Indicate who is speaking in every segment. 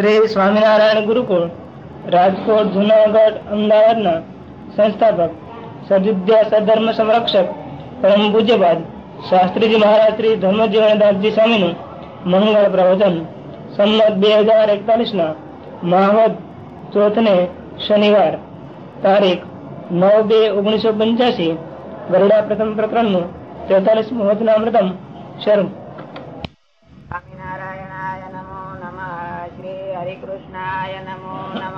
Speaker 1: શ્રી સ્વામિનારાયણ ગુરુકુળ, રાજકોટ, જુનાગઢ, અમદાવાદના સંસ્થાપક, સદવિદ્યા સધર્મ સંરક્ષક, પરમ પૂજ્યપાદ, શાસ્ત્રીજી મહારાજ શ્રી ધર્મજીવનદાસજી સ્વામીનું મંગળ પ્રવચન, સંમત બે હજાર એકતાલીસ ના માહવદ ચોથને શનિવાર, તારીખ નવ બે ઓગણીસો પંચ્યાસી ગરડા પ્રથમ પ્રકરણનું તેતાલીસ વચનામૃતમ શરૂ.
Speaker 2: સ્વામિનારાયણાય શ્રી હરિકૃષ્ણાય નમો નમ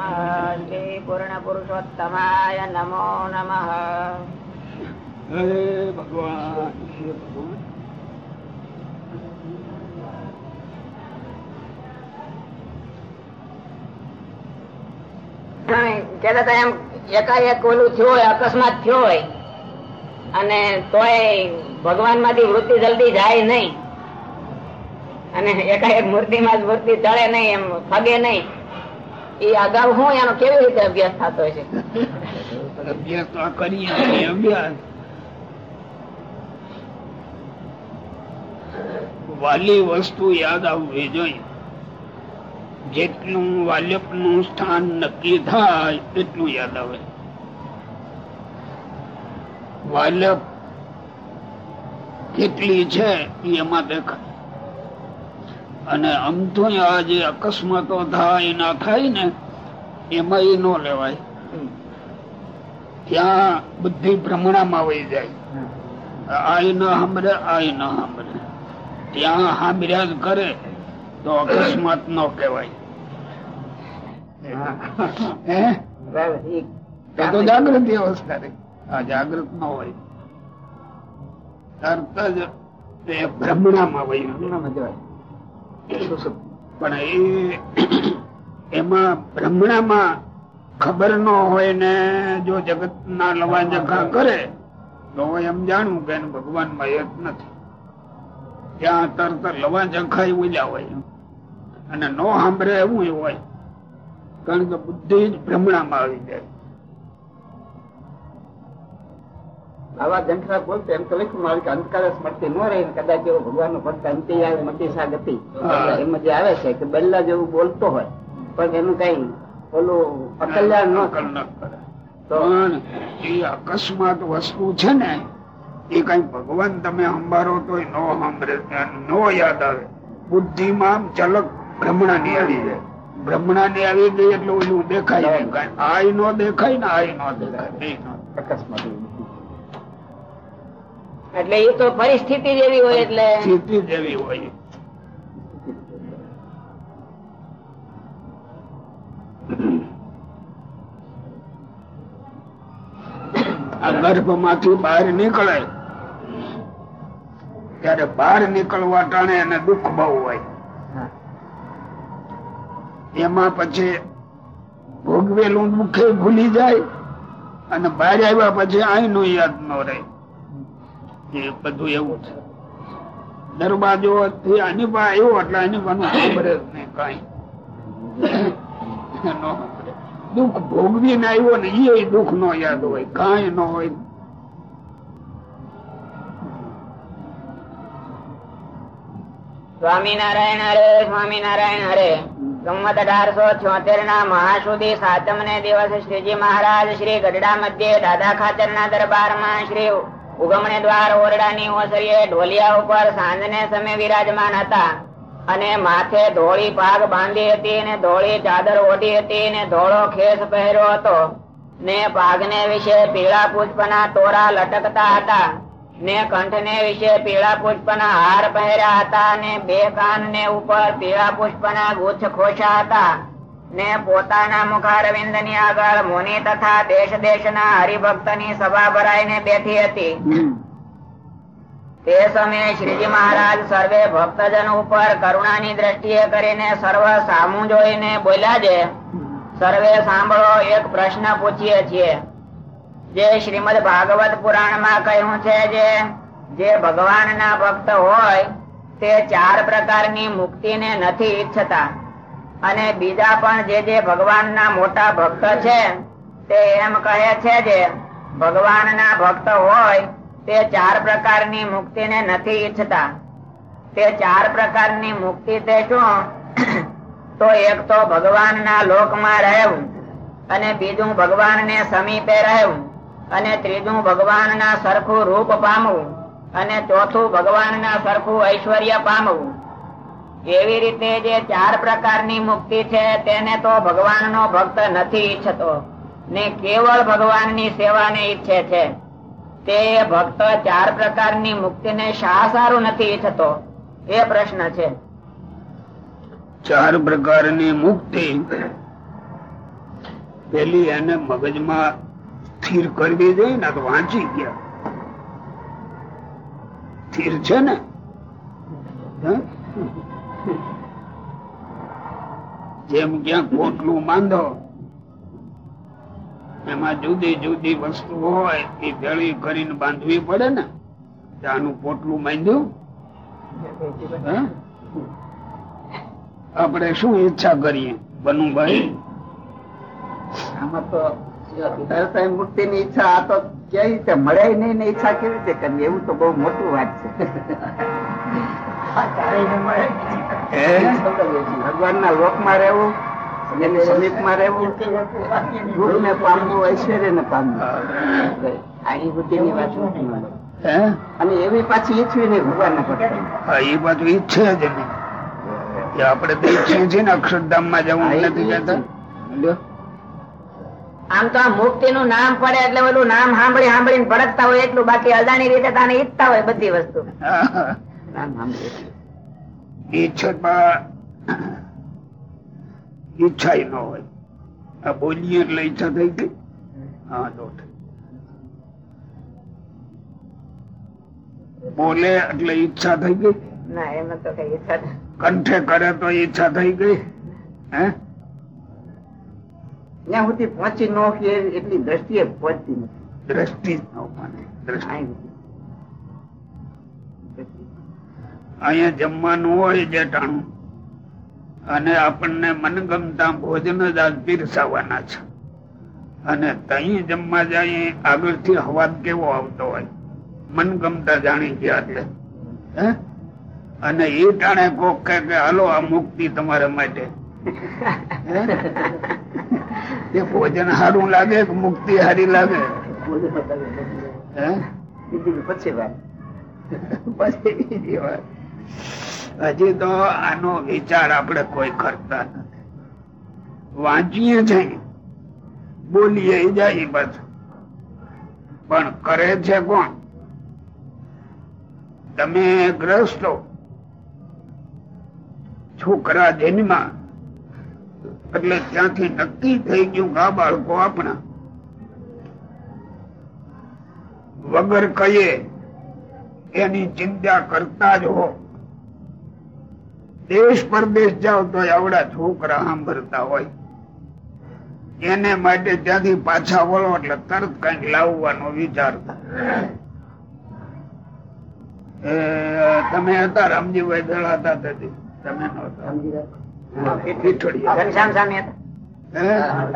Speaker 2: શ્રી પૂર્ણ પુરુષોત્તમાય નમો નમ
Speaker 3: હરે ભગવાન ભગવાન
Speaker 2: કેતા હતા એમ એકાએક ઓલું થયું હોય અકસ્માત થયો હોય અને તોય ભગવાનમાંથી વૃત્તિ જલ્દી જાય નહીં. અને એકાએક મૂર્તિ માં જ મૂર્તિ ચડે નહીં, એમ ફગે નહીં. એ અગાઉ હું એનો કેવી રીતે અભ્યાસ થતો છે
Speaker 3: વાલી વસ્તુ યાદ આવવી જોઈએ. જેટલું વાલ્યપનું સ્થાન નક્કી થાય, એટલું યાદ આવે. વાલ્યપ કેટલી છે એ એમાં દેખાય. અને આમ તો આ જે અકસ્માતો થાય ના થાય ને એમાં એ ન લેવાય. ત્યાં બુદ્ધિ ભ્રમણામાં વહી જાય. આય ન સાંભળે આય ન સાંભળે. ત્યાં સાંભળ્યા જ કરે તો અકસ્માત ન કહેવાય. તો જાગૃતિ અવસ્થા રે આ જાગૃત ન હોય. તરત જ ભ્રમણામાં વહી પણ એ એમાં ભ્રમણામાં ખબર ન હોય ને જો જગત ના લવા જખા કરે, તો એમ જાણવું કે ભગવાનમાં એક નથી. ત્યાં તરત લવા જખા ઉલ્યા હોય અને નો સાંભળે એવું હોય. કારણ કે બુદ્ધિ જ ભ્રમણામાં આવી જાય.
Speaker 4: આવા જંખરા બોલતો એમ તો લખ્યું મારે અંધકાર સ્મૃતિ ન રહી કદાચ એવો ભગવાન નો ભક્ત અંતે આવે મટી સા ગતિ એમાં જે આવે છે કે બદલા જેવું બોલતો હોય પણ એનું કઈ ઓલું અકલ્યાણ ન
Speaker 3: કરે. પણ એ અકસ્માત વસ્તુ છે ને એ કઈ ભગવાન તમે સંભાળો તો નો સાંભળે નો યાદ આવે. બુદ્ધિમાં ચલક ભ્રમણા ની આવી જાય. ભ્રમણા ની આવી ગઈ એટલે ઓલું દેખાય આ આય નો દેખાય ને આય નો દેખાય.
Speaker 4: અકસ્માત.
Speaker 2: એટલે એ તો પરિસ્થિતિ જેવી હોય એટલે
Speaker 3: સ્થિતિ જેવી હોય. આ ગર્ભમાંથી બહાર નીકળે. ત્યારે બહાર નીકળવા ટાણે એને દુઃખ બહુ હોય. એમાં પછી ભોગવેલું દુઃખે ભૂલી જાય અને બહાર આવ્યા પછી આઈનું યાદ ન રહે. બધું એવું છે દરવાજો આની આવ્યો એટલે અનિપા નું ખબર જ નહીં કઈ. દુઃખ ભોગવી ને આવ્યો ને એ દુઃખ નો યાદ હોય, કઈ ન હોય.
Speaker 2: સ્વામિનારાયણ હરે સ્વામિનારાયણ હરે. સંમત અઢારસો છોતેર ના મહાસુદી સાતમ ને દિવસ શ્રીજી મહારાજ શ્રી ગઢડા મધ્ય દાદા ખાતર ના દરબારમાં શ્રી ઉગમણે દ્વાર ઓરડાની ઓસરીએ ઢોલિયા ઉપર સાંજને સમય વિરાજમાન હતા અને માથે ધોળી પાગ બાંધી હતી અને ધોળી ચાદર ઓઢી હતી ને ધોળો ખેસ પહેર્યો હતો ને પાગને વિશે પીળા પુષ્પના તોરા લટકતા હતા ને કંઠને વિશે પીળા પુષ્પના હાર પહેર્યા હતા ને બે કાન ને ઉપર પીળા પુષ્પના ગુચ્છ ખોશા હતા. ને પોતાના મુખારવિંદની આગળ મુનિ તથા દેશ દેશના હરિભક્તની સભા ભરાઈને બેઠી હતી. તે સમયે શ્રીજી મહારાજ સર્વે ભક્તજન ઉપર કરુણાની દ્રષ્ટિએ કરીને સર્વ સામું જોઈને બોલ્યા છે સર્વે સાંભળો એક પ્રશ્ન પૂછીએ છીએ. જે શ્રીમદ ભાગવત પુરાણમાં કહ્યું છે જે જે ભગવાન ના ભક્ત હોય તે ચાર પ્રકારની મુક્તિ ને નથી ઈચ્છતા. અને બીજા પણ જે જે ભગવાન ના મોટા ભક્ત છે, તે એમ કહે છે જે ભગવાન ના ભક્ત હોય, તે ચાર પ્રકારની મુક્તિ ને નથી ઈચ્છતા. તે ચાર પ્રકારની મુક્તિ તે શું? તો એક તો ભગવાનના લોકમાં રહેવું, અને બીજું ભગવાનને સમીપે રહેવું, અને ત્રીજું ભગવાનના સરખું રૂપ પામવું, અને ચોથું ભગવાનના સરખું ઐશ્વર્ય પામવું. એવી રીતે જે ચાર પ્રકારની મુક્તિ છે, તેને તો ભગવાનનો ભક્ત નથી ઈચ્છતો, ને કેવળ ભગવાનની સેવાને ઈચ્છે છે. તે ભક્ત ચાર પ્રકારની મુક્તિને શા સારું નથી ઈચ્છતો? એ પ્રશ્ન છે.
Speaker 3: ચાર પ્રકારની મુક્તિ પેલી એને મગજમાં સ્થિર કરવી જોઈએ ને તો વાંચી ગયા. સ્થિર છે ને? જેમ ક્યાંક કોટલું બાંધો એમાં જુદી જુદી વસ્તુ હોય એ ભેળી કરીને બાંધવી પડે ને આનું પોટલું બાંધ્યું આપણે શું ઈચ્છા કરીએ? બનુભાઈ?
Speaker 4: આમાં તો મૂર્તિ ની ઈચ્છા આ તો કેવી રીતે મળે નહીં ને ઈચ્છા કેવી રીતે કરવી? એવું તો બહુ મોટું વાત છે.
Speaker 3: હે?
Speaker 4: ભગવાન ના લોકમાં રહેવું એની સમીપમાં રહેવું. રૂપ ને પામવું ઐશ્વર્ય ને પામવું આ બુદ્ધિ ની વાત નથી અને એવી પાછી ઈચ્છવી નહીં ભગવાન ના ભક્ત
Speaker 3: એ બાજુ ઈચ્છે જ નહીં એ તો ઈચ્છીએ છીએ ને અક્ષરધામમાં જવું નથી કહેતા.
Speaker 2: આમ તો આ મુક્તિ નું નામ પડે એટલે બધું નામ સાંભળી સાંભળીને ભડકતા હોય એટલું બાકી અદાણી રીતે તાને ઈચ્છતા હોય બધી વસ્તુ.
Speaker 4: નામ સાંભળે.
Speaker 3: ઈચ્છા ઈચ્છા ન હોય. આ બોલીએ એટલે ઈચ્છા થઈ ગઈ? હા તો થઈ. બોલે એટલે ઈચ્છા થઈ ગઈ?
Speaker 2: ના એમાં તો કઈ ઈચ્છા
Speaker 3: કંઠે કરે તો ઈચ્છા થઈ ગઈ? હે?
Speaker 4: ત્યાં સુધી પહોંચી ન એટલી દ્રષ્ટિએ પહોંચતી નથી
Speaker 3: દ્રષ્ટિ જ ન દ્રષ્ટિ. અહીંયા જમવાનું હોય જેટાણું અને આપણને મનગમતા ભોજન જ આજ પીરસાવાના છે. અને તહી જમવા જાય આગળથી હવાદ કેવો આવતો હોય? મનગમતા જાણી ગયા એટલે હે? અને એ ટાણે કોક કે હાલો આ મુક્તિ તમારા માટે. એ ભોજન સારું લાગે કે મુક્તિ સારી લાગે? હે?
Speaker 4: પછી વાત.
Speaker 3: પછી બીજી વાત. હજી તો આનો વિચાર આપણે કોઈ કરતા નથી. વાંચીએ છીએ બોલીએ જાય બસ. પણ કરે છે કોણ? તમે ગ્રસ્તો છોકરા જન્મા એટલે ત્યાંથી નક્કી થઈ ગયું આ બાળકો આપણા. વગર કહીએ એની ચિંતા કરતા જ હો. દેશ પરદેશ જાઓ તો આવડા છોકરા સાંભળતા હોય એને માટે ત્યાંથી પાછા વળો એટલે તરત કંઈક લાવવાનો વિચાર એ તમે હતા રામજીભાઈ દળાતા તેથી તમે એ પીઠોડિયા.
Speaker 2: હતા
Speaker 3: હે?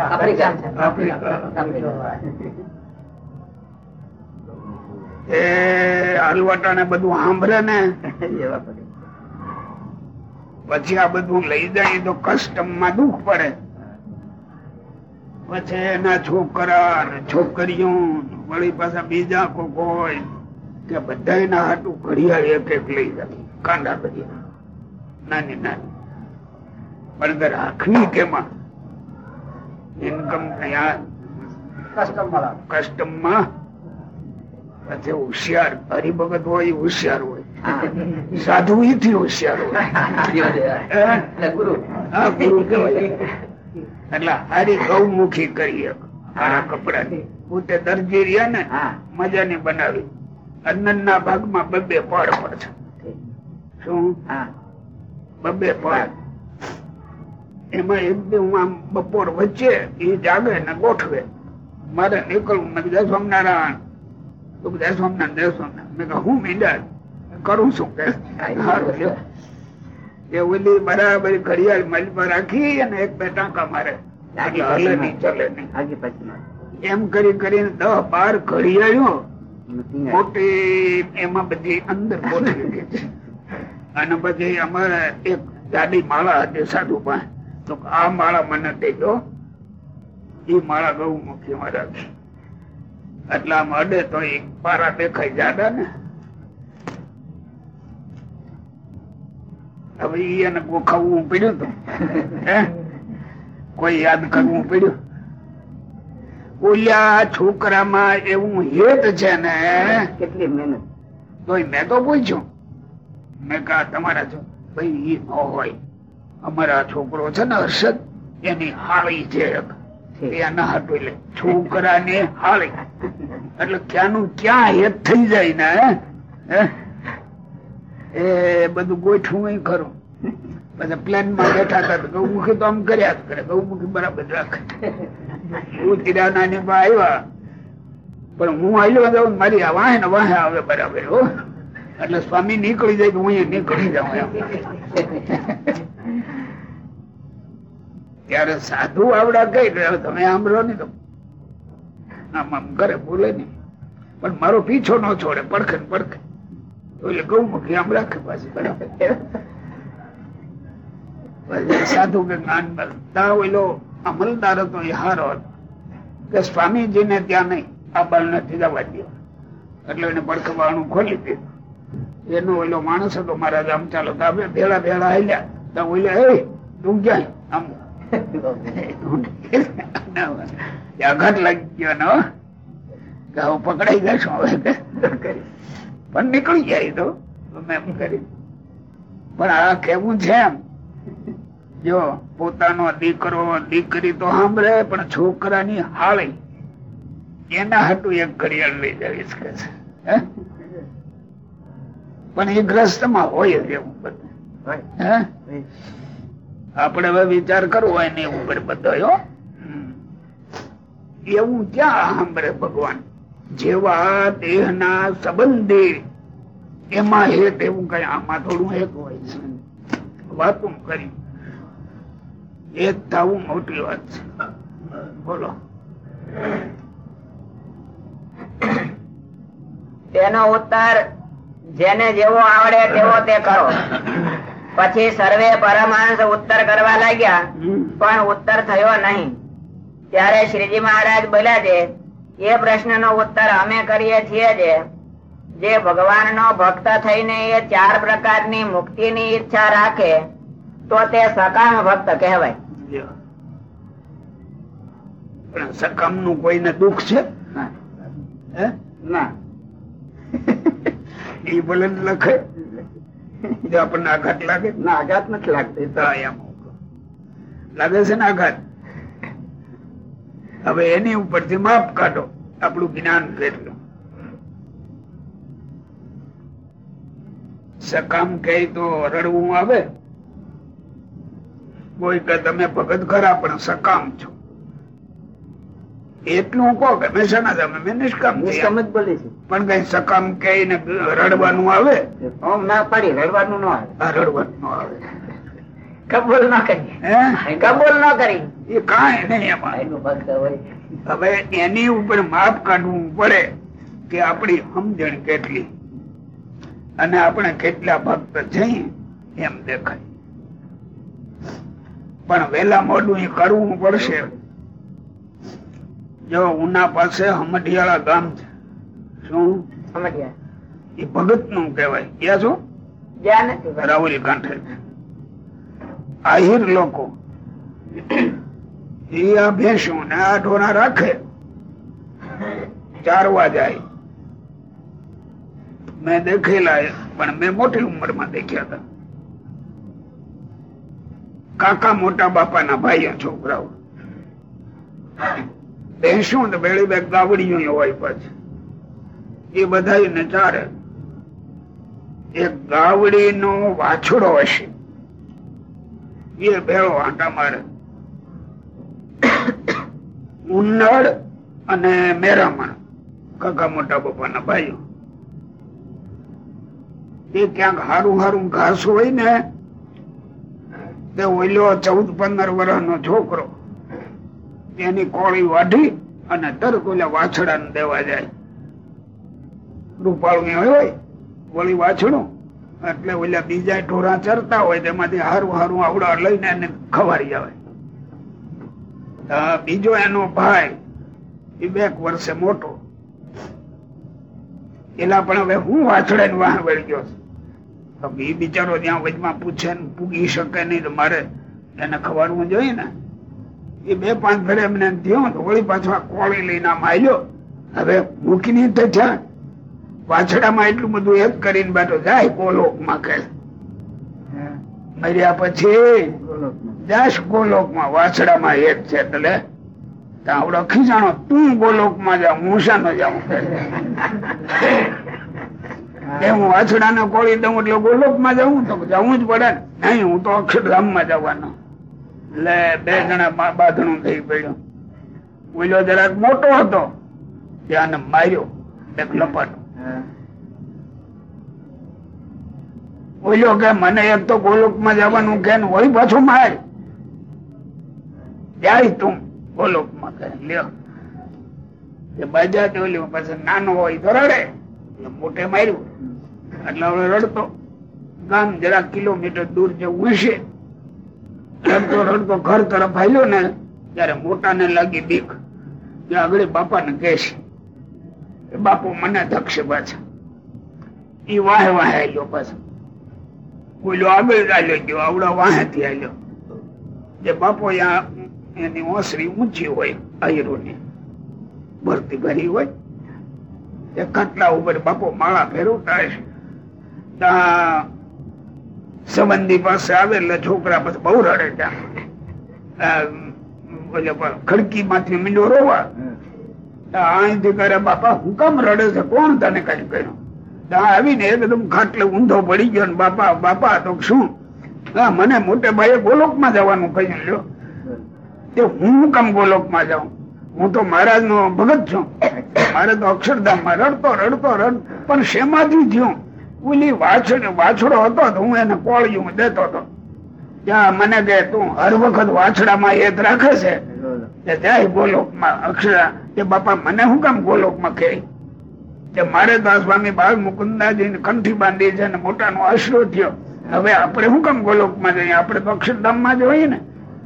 Speaker 2: આફ્રિકા.
Speaker 3: આફ્રિકા. ને બધું સાંભળે ને પછી આ બધું લઈ જાય તો કસ્ટમમાં દુઃખ પડે. પછી એના છોકરા છોકરીઓ વળી પાછા બીજા કોક હોય કે બધા એના હાટું ઘડિયાળ એક એક લઈ જાય. કાંડા ઘડિયાળ. નાની નાની. પણ રાખવી કેમાં? ઇન્કમ ત્યાં કસ્ટમમાં પછી હોશિયાર હરિભગત હોય હોશિયાર હોય. સાધુ થી હોશિયાર
Speaker 4: ગુરુ.
Speaker 3: હા, ગુરુ કહેવાય. એટલે હારી ગૌમુખી કરીએ. મારા કપડા. પોતે દરજી રહ્યા ને મજાની બનાવી. અન્નના ભાગમાં બબે પડ પર છે. શું? બબે પડ એમાં એકદમ આમ બપોર વચ્ચે એ જાગે ને ગોઠવે. મારે નીકળવું મેં જય સ્વામિનારાયણ. જય સ્વામિનારાયણ જય સ્વામિનારાયણ. મેં કહ્યું હું મીંડા. કરું શું કે એ ઓલી બરાબર ઘડિયાળ મજમાં રાખી અને એક બે ટાંકા મારે. હલે નહીં ચલે નહીં. એમ કરી કરીને દસ બાર ઘડિયાળો મોટી એમાં બધી અંદર બોલી અને પછી અમારે એક જાડી માળા હતી સાધુ પાસે. તો આ માળા મને દેજો એ માળા ગૌ માં રાખી એટલે આમ અડે તો એક પારા દેખાય જાડા ને. હવે એને ગોખાવવું પડ્યું તો? કોઈ યાદ કરવું પડ્યું? ઓલ્યા છોકરામાં એવું હેત છે ને
Speaker 4: કેટલી મહેનત.
Speaker 3: તો મેં તો પૂછ્યું. મેં કહા તમારા છો ભાઈ ઈ ન હોય. અમારા છોકરો છે ને હર્ષદ એની હાળી છે. એના હાટું એટલે છોકરાને હાળી. એટલે ક્યાંનું ક્યાં હેત થઈ જાય ને હે? એ બધું ગોઠવું ખરું. પછી પ્લેનમાં બેઠા હતા ગૌમુખી તો આમ કર્યા કરે. ગૌમુખી બરાબર રાખે. હું કિરાના ની આવ્યા. પણ હું આવ્યો જાઉં મારી વાહે ને વાહે આવે બરાબર, હો. એટલે સ્વામી નીકળી જાય હું અહીંયા નીકળી જાઉં ત્યારે સાધુ આવડા કઈ ગયા તમે આમ રહો ને તો આમ આમ કરે, બોલે નહીં. પણ મારો પીછો ન છોડે, પડખે ને પડખે. એટલે ગૌમુખી સાધુ કે જ્ઞાન તા ઓલો અમલદાર હતો, એ હારો હતો. કે સ્વામીજીને ત્યાં નહીં, આ બાર નથી જવા દો એટલે એને પડખવાનું ખોલી દીધું. એનો ઓલો માણસ હતો મહારાજ આમ ચાલો. તો આપણે ભેળા ભેળા હેલ્યા. તો ઓલે એ, તું ક્યાંય? લાગી ગયો ને, હો. હવે પકડાઈ જશું હવે કે. પણ નીકળી જાય તો. કરી પણ આ કેવું છે એમ? જો પોતાનો દીકરો દીકરી તો સાંભળે પણ છોકરાની હાળી એના હાટું એક ઘડિયાળ લઈ જવીશ કે છે. હે? પણ એ ગ્રસ્તમાં હોય જ એવું બધું. આપડે આપણે હવે વિચાર કરવો હોય ને ઉપર બધો. એવું ક્યાં સાંભળે ભગવાન? જેવા દેહના સંબંધે એમાં હેત એવું કઈ આમાં થોડું હેત હોય છે. વાતું કરી. એક થવું મોટી વાત છે. બોલો.
Speaker 2: તેનો ઉત્તર જેને જેવો આવડે તેવો તે કરો. પછી સર્વે પરમાણસ ઉત્તર કરવા લાગ્યા. પણ ઉત્તર થયો નહીં. ત્યારે શ્રીજી મહારાજ બોલ્યા છે એ પ્રશ્નનો ઉત્તર અમે કરીએ છીએ જે. જે ભગવાનનો ભક્ત થઈને એ ચાર પ્રકારની મુક્તિની ઈચ્છા રાખે તો તે સકામ ભક્ત કહેવાય.
Speaker 3: પણ સકામનું કોઈને દુઃખ છે?
Speaker 4: ના.
Speaker 3: એ ભલે લખે. આપણને આઘાત લાગે.
Speaker 4: ના આઘાત નથી લાગતી.
Speaker 3: લાગે છે ને આઘાત? હવે એની ઉપરથી માપ કાઢો. આપણું જ્ઞાન કેટલું? સકામ કહે તો રડવું આવે. કોઈ કે તમે ભગત ખરા પણ સકામ છો. એટલું કહો કે મહેસાણા તમે મેં નિષ્કામ
Speaker 4: બોલી છે.
Speaker 3: પણ કઈ સકામ કે ને રડવાનું આવે?
Speaker 4: ના પાડી રડવાનું ન આવે.
Speaker 3: રડવાનું ન આવે.
Speaker 2: કબૂલ ન કરી કબૂલ ન કરી
Speaker 3: એ કાંઈ નહીં એમાં. હવે એની ઉપર માપ કાઢવું પડે કે આપણી સમજણ કેટલી. અને આપણે કેટલા ભક્ત છીએ એમ દેખાય. પણ વેલા મોડું એ કરવું પડશે. જો ઉના પાસે હમઢિયાળા ગામ છે. શું? એ ભગતનું કહેવાય. ક્યાં છો. રાવલી કાંઠે આહિર લોકો. એ આ ભેંસું ને આ ઢોરા રાખે. ચારવા જાય. મેં દેખેલા પણ મેં મોટી ઉંમરમાં દેખ્યા હતા. કાકા મોટા બાપાના ભાઈઓ છોકરાઓ. ભેંસું તો બેડી બે ગાવડીઓ હોય પછી. એ બધા ચારે. એક ગાવડી નો વાછડો હશે. એ અને મેરામણ. કાકા મોટા બાપાના ભાઈઓ. એ ક્યાંક હારું હારું ઘાસ હોય ને, તે ઓઈલો ચૌદ પંદર વર્ષનો છોકરો, એની કોળી વાઢી અને તરત ઓલા વાછડા દેવા જાય. રૂપાળું હોય, વળી વાછડું એટલે ઓલા બીજા ઢોરા ચરતા હોય તેમાંથી હારું હારું આવડા લઈને એને ખવારી આવે. બીજો એનો ભાઈ, એ બે વર્ષે મોટો. એલા પણ હવે હું વાછડે વાહ વળી ગયો. તો એ બિચારો ત્યાં વચમાં પૂછે ને પૂગી શકે નહીં તો મારે એને ખવાડવું જોઈએ ને. એ બે પાંચ ફેરે એમને થયો વળી પાછો કોળી લઈને આમ આવ્યો હવે મૂકીને તો થયા. વાછડામાં એટલું બધું એક કરીને બાટો જાય ગોલોકમાં કે. મર્યા પછી જાશ ગોલોકમાં વાછડામાં એક છે એટલે આવડો ખીજાણો, તું ગોલોકમાં જાઉં હું ન જાઉં. કે હું વાછડા ને કોળી દઉં એટલે ગોલોકમાં જાઉં તો જવું જ પડે નહીં, હું તો અક્ષરધામમાં જવાનો. એટલે બે જણા બાંધણું થઈ પડ્યું. ઓલો જરાક મોટો હતો ત્યાં માર્યો, એક લપાટ. ઓલો કે મને એક તો ગોલોકમાં જવાનું કે હોય, પાછું માર. જાય તું ગોલોકમાં કે લ્યો. એ બાજા ઓલી પછી નાનો હોય તો રડે. મોટે માર્યું. એટલે હવે રડતો. ગામ જરા કિલોમીટર દૂર જવું હશે રડતો રડતો ઘર તરફ આવ્યો ને, ત્યારે મોટા ને લાગી બીક. કે આગળ બાપા ને કહેશે બાપુ મને થકશે પાછા. ઈ વાહે વાહે આવ્યો પાછો. ઓલો આગળ ચાલ્યો ગયો આવડો વાહે થી આવ્યો જે બાપો એની ઓસરી ઊંચી હોય આયરોની ભરતી ભરી હોય એ ખાટલા ઉપર બાપો માળા ફેરવતા હશે સંબંધી પાસે આવે એટલે છોકરા પછી બહુ રડે ત્યાં ખડકી માંથી મીંડો રોવા. અહીંથી કરે બાપા હું કામ રડે છે કોણ તને કઈ કર્યું આવીને એકદમ ખાટલે ઊંધો પડી ગયો બાપા બાપા, તો શું? હા મને મોટે ભાઈએ ગોલોકમાં જવાનું કહ્યું, લ્યો. તે હું કામ ગોલોકમાં જાઉં? હું તો મહારાજ નો ભગત છું. મારે તો અક્ષરધામમાં રડતો રડતો, રડ, પણ શેમાંથી થયું? ઓલી વાછડ, વાછડો હતો તો હું એને કોળિયું દેતો હતો ત્યાં મને કે, તું હર વખત વાછડામાં હેત રાખે છે? જાય ગોલોકમાં અક્ષરા, કે બાપા, મને શું કામ ગોલોકમાં કે તે મારે સ્વામી બાળ મુકુંદાજી ને કંઠી બાંધી છે ને મોટાનો આશરો થયો. હવે આપણે શું કામ ગોલોકમાં જઈએ? આપણે તો અક્ષરધામમાં જ હોઈએ ને.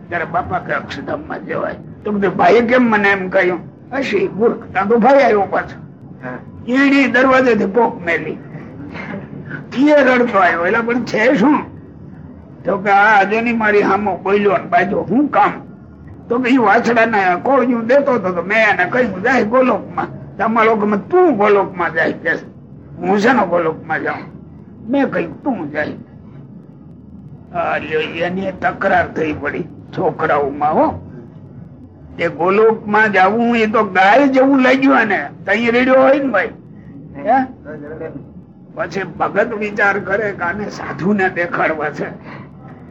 Speaker 3: ત્યારે બાપા કે અક્ષરધામમાં જવાય. તો બધું ભાઈ કેમ મને એમ કહ્યું? હશે મૂર્ખ ત્યાં તો ભાઈ આવ્યો પાછો. એની દરવાજે થી પોક મેલી. એ રડતો આવ્યો. એટલે પણ છે શું? તો કે આ આજે મારી હામો બોલ્યો ને બાજો હું કામ? તો કે એ વાછડા ને કોળિયું દેતો હતો તો મેં એને કહ્યું જાય ગોલોક માં તમારા લોકો તું ગોલોકમાં જાય કે હું છે ને ગોલોકમાં જાઉં? મેં કહ્યું, તું જાય. એની તકરાર થઈ પડી છોકરાઓમાં, હો. એ ગોલોકમાં જવું એ તો ગાય જેવું લાગ્યું ને તઈ રેડ્યો હોય ને ભાઈ? પછી ભગત વિચાર કરે કે આને સાધુ ને દેખાડવા છે.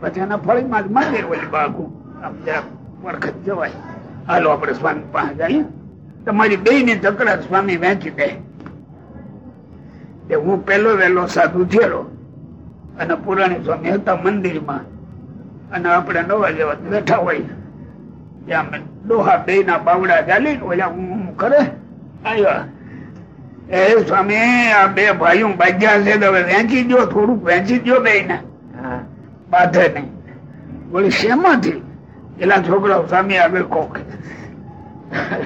Speaker 3: પછી એના ફળીમાં જ મંદિર ઓલી બાગુ. આમ જરા વરખત જવાય. હાલો, આપણે સ્વામી પાસે જઈએ. તમારી બે ની તકરાર સ્વામી વેચી દે. હું પેલો વેલો સાધુ થયેલો અને પુરાણી સ્વામી હતા મંદિરમાં. અને આપણે નવા જેવા બેઠા હોય. ત્યાં ડોહા બે ના બાવડા ચાલી ઓલા હું હું કરે? આવ્યા એ સ્વામી આ બે ભાઈઓ ભાગ્યા છે હવે વેચી દો થોડુંક વેચી દો બે ને બાધે નહીં. બોલી શેમાંથી? પેલા છોકરા સ્વામી આગળ કોક.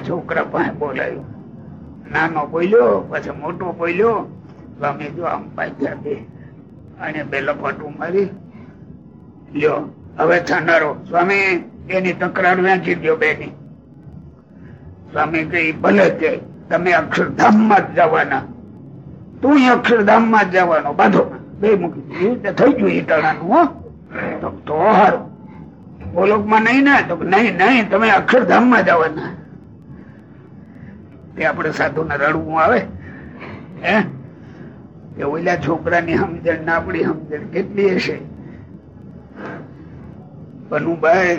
Speaker 3: છોકરા પાસે બોલાયું. નાનો બોલ્યો, પછી મોટો બોલ્યો. સ્વામી જો આમ પાછા બે. અને બે લપાટું મારી. લ્યો, હવે છાનારો. સ્વામી, એની તકરાર વેચી દો બેની. સ્વામી કે ભલે કે તમે અક્ષરધામમાં જ જવાના. તું અક્ષરધામમાં જવાનો. બાંધો. બે મૂકી. થઈ ગયું ઈટાણાનું, હો. તો હારું. ગોલોકમાં નહીં ને? તો નહીં નહીં, તમે અક્ષરધામમાં જવાના. તે આપણે સાધુ ને રડવું આવે હે? કે ઓલા છોકરાની સમજણ ના આપણી સમજણ કેટલી હશે? બનુભાઈ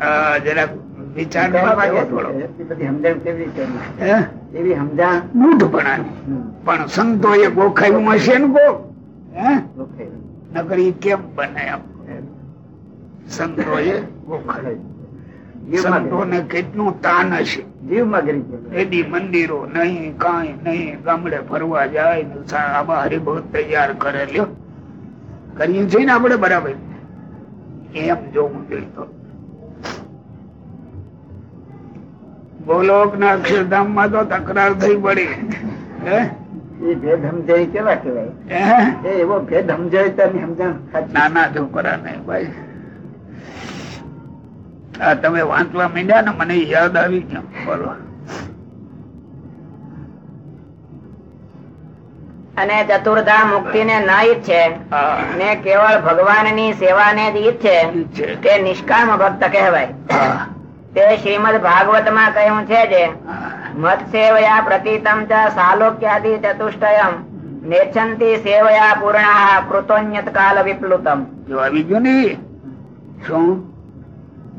Speaker 3: આ જરાક વિચાર પણ સંતો એ ગોખાયું હશે ને હે? નકર કેમ બને સંતો એ ગોખાયું સંતો ને કેટલું તાન હશે?
Speaker 4: જીવમાં ગરી ગયેલો.
Speaker 3: એડી મંદિરો નહીં કાંઈ નહીં ગામડે ફરવા જાય ને આમાં હરિભગત તૈયાર કરે લ્યો. કરીએ છીએ ને આપણે બરાબર. એમ જોવું જોઈએ તો ગોલોક ના અક્ષરધામમાં તો તકરાર થઈ પડી. હે?
Speaker 4: એ ભેદ સમજાય કેવા કેવાય એ એવો ભેદ સમજાય તને સમજણ
Speaker 3: નાના છોકરા ને ભાઈ. આ તમે વાંચવા માંડ્યા ને મને યાદ આવી ગયો. બોલો.
Speaker 2: અને ચતુર્ધા મુક્તિ ને ના ઈચ્છે
Speaker 3: હા.
Speaker 2: ને કેવળ ભગવાનની સેવા ને જ ઈચ્છે
Speaker 3: છે.
Speaker 2: તે નિષ્કામ ભક્ત કહેવાય. તે શ્રીમદ ભાગવતમાં કહ્યું છે જે મત સેવયા પ્રતીતમ ચ સાલોક્યાદિ ચતુષ્ટયમ નેચ્છંતી સેવયા પૂર્ણા કૃતોન્યત કાલ વિપ્લુતમ
Speaker 3: જો આવી ગયું ને શું?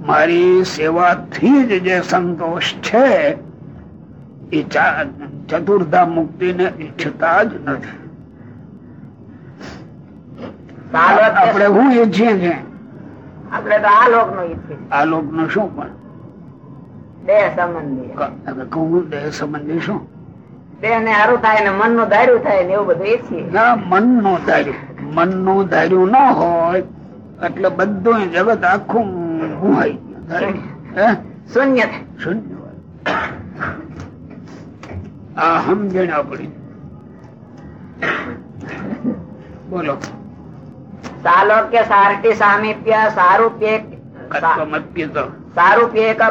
Speaker 3: મારી સેવાથી જ જે સંતોષ છે એ ચતુર્ધા મુક્તિ ને ઈચ્છતા જ નથી. આપણે હું ઈચ્છીએ છીએ?
Speaker 2: આપણે તો આ લોકનું ઈચ્છીએ
Speaker 3: આ લોકનું શું પણ?
Speaker 2: દેહ સંબંધી.
Speaker 3: કહું દેહ સંબંધી શું?
Speaker 2: દેહ ને સારું થાય ને મનનું ધાર્યું થાય ને એવું બધું ઈચ્છીએ.
Speaker 3: ના મનનું ધાર્યું. મનનું ધાર્યું ન હોય એટલે બધું જગત આખું ગયું. હે?
Speaker 2: શૂન્ય થાય.
Speaker 3: શૂન્ય હોય. આ સમજણ આપણી બોલો
Speaker 2: સાલોક્ય સારટી સામીપ્ય સારૂપ્ય. સારૂપ્યેક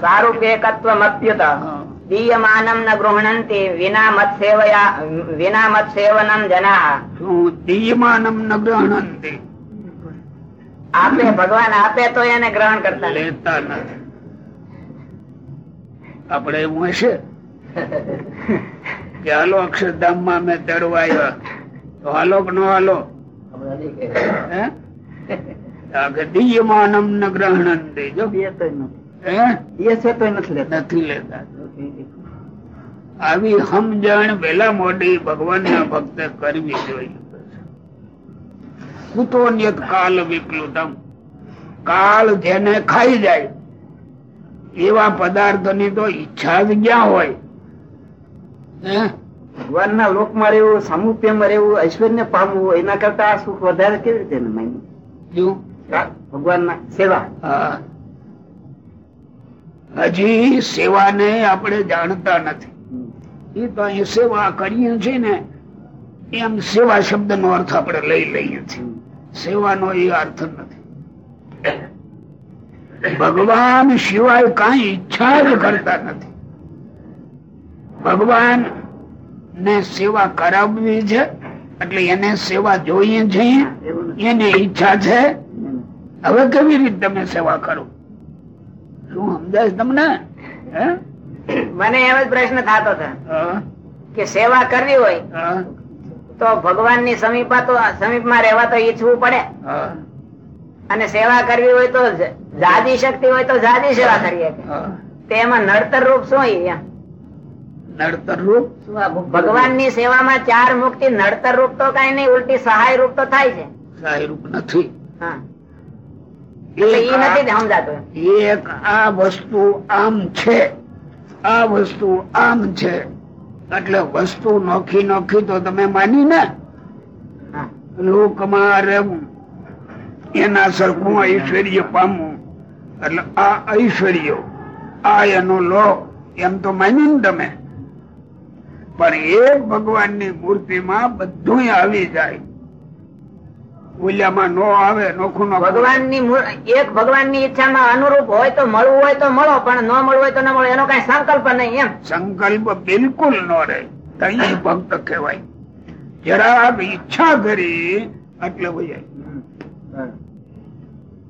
Speaker 2: સારૂપ્યેકત્વમપ્યુત. દીયમાનમ ન ગૃહણંતિ વિના મત સેવયા વિના મત સેવનમ જનાઃ
Speaker 3: દીયમાનમ ન ગ્રહણંતિ
Speaker 2: આપે ભગવાન આપે તો એને ગ્રહણ કરતા.
Speaker 3: લેતા નથી આપડે એવું હશે? કે હાલો અક્ષરધામમાં અમે તેડવા આવ્યા. તો હાલો કે નો હાલો? હે? આ કે દીયમાનમ ન ગ્રહણંતિ જો
Speaker 4: નથી.
Speaker 3: હે?
Speaker 4: એ છે તોય નથી લેતા.
Speaker 3: નથી લેતા. આવી સમજણ વેલા મોડી ભગવાન ના ભક્ત કરવી જોઈએ. કુતોન્યત કાલ વિકલુતમ કાળ જેને ખાઈ જાય એવા પદાર્થની તો ઈચ્છા જ ક્યાં હોય હે?
Speaker 4: ભગવાનના લોકમાં રહેવું સામુપ્યમાં રહેવું ઐશ્વર્ય પામવું એના કરતા આ સુખ વધારે કેવી રીતે ને માન્યું? ભગવાનના સેવા.
Speaker 3: હજી સેવાને આપણે જાણતા નથી એ તો અહીં સેવા કરીએ છીએ ને એમ સેવા શબ્દ નો અર્થ આપણે લઈ લઈએ છીએ સેવાનો એ અર્થ નથી. ભગવાન સિવાય કઈ ઈચ્છા જ કરતા નથી. ભગવાન ને સેવા કરાવવી છે એટલે એને સેવા જોઈએ છે એને ઈચ્છા છે. હવે કેવી રીતે તમે સેવા કરો? શું સમજાય તમને?
Speaker 2: મને એમ જ પ્રશ્ન થતો હતો કે સેવા કરવી હોય તો ભગવાનની સમીપા તો સમીપમાં રહેવા તો ઈચ્છવું પડે. અને સેવા કરવી હોય તો જાદી શક્તિ હોય તો જાદી સેવા કરીએ
Speaker 3: હા.
Speaker 2: તે નડતર રૂપ શું
Speaker 3: નડતર રૂપ?
Speaker 4: ભગવાન-
Speaker 2: ની સેવામાં ચાર મુક્તિ નડતર રૂપ તો કઈ નહીં ઉલટી સહાય રૂપ તો થાય છે.
Speaker 3: સહાય રૂપ નથી.
Speaker 2: હા. એટલે ઈ નથી સમજાતું
Speaker 3: એક આ વસ્તુ આમ છે. આ વસ્તુ આમ છે. એટલે વસ્તુ નોખી નોખી તો તમે માની ને? લોકમાં રહેવું એના સરખું ઐશ્વર્ય પામવું એટલે આ ઐશ્વર્ય આ એનો લોક એમ તો માની ને તમે. પણ એક ભગવાનની મૂર્તિમાં બધું આવી જાય. ઓલિયામાં નો આવે નોખું નો
Speaker 2: ભગવાનની એક ભગવાનની ઈચ્છામાં અનુરૂપ હોય તો મળવું હોય તો મળો પણ ન મળવું હોય તો ન મળો એનો કઈ સંકલ્પ નહીં એમ.
Speaker 3: સંકલ્પ બિલકુલ ન રહે. તઈ ભક્ત કહેવાય. જરા ઈચ્છા કરી એટલે
Speaker 4: હોય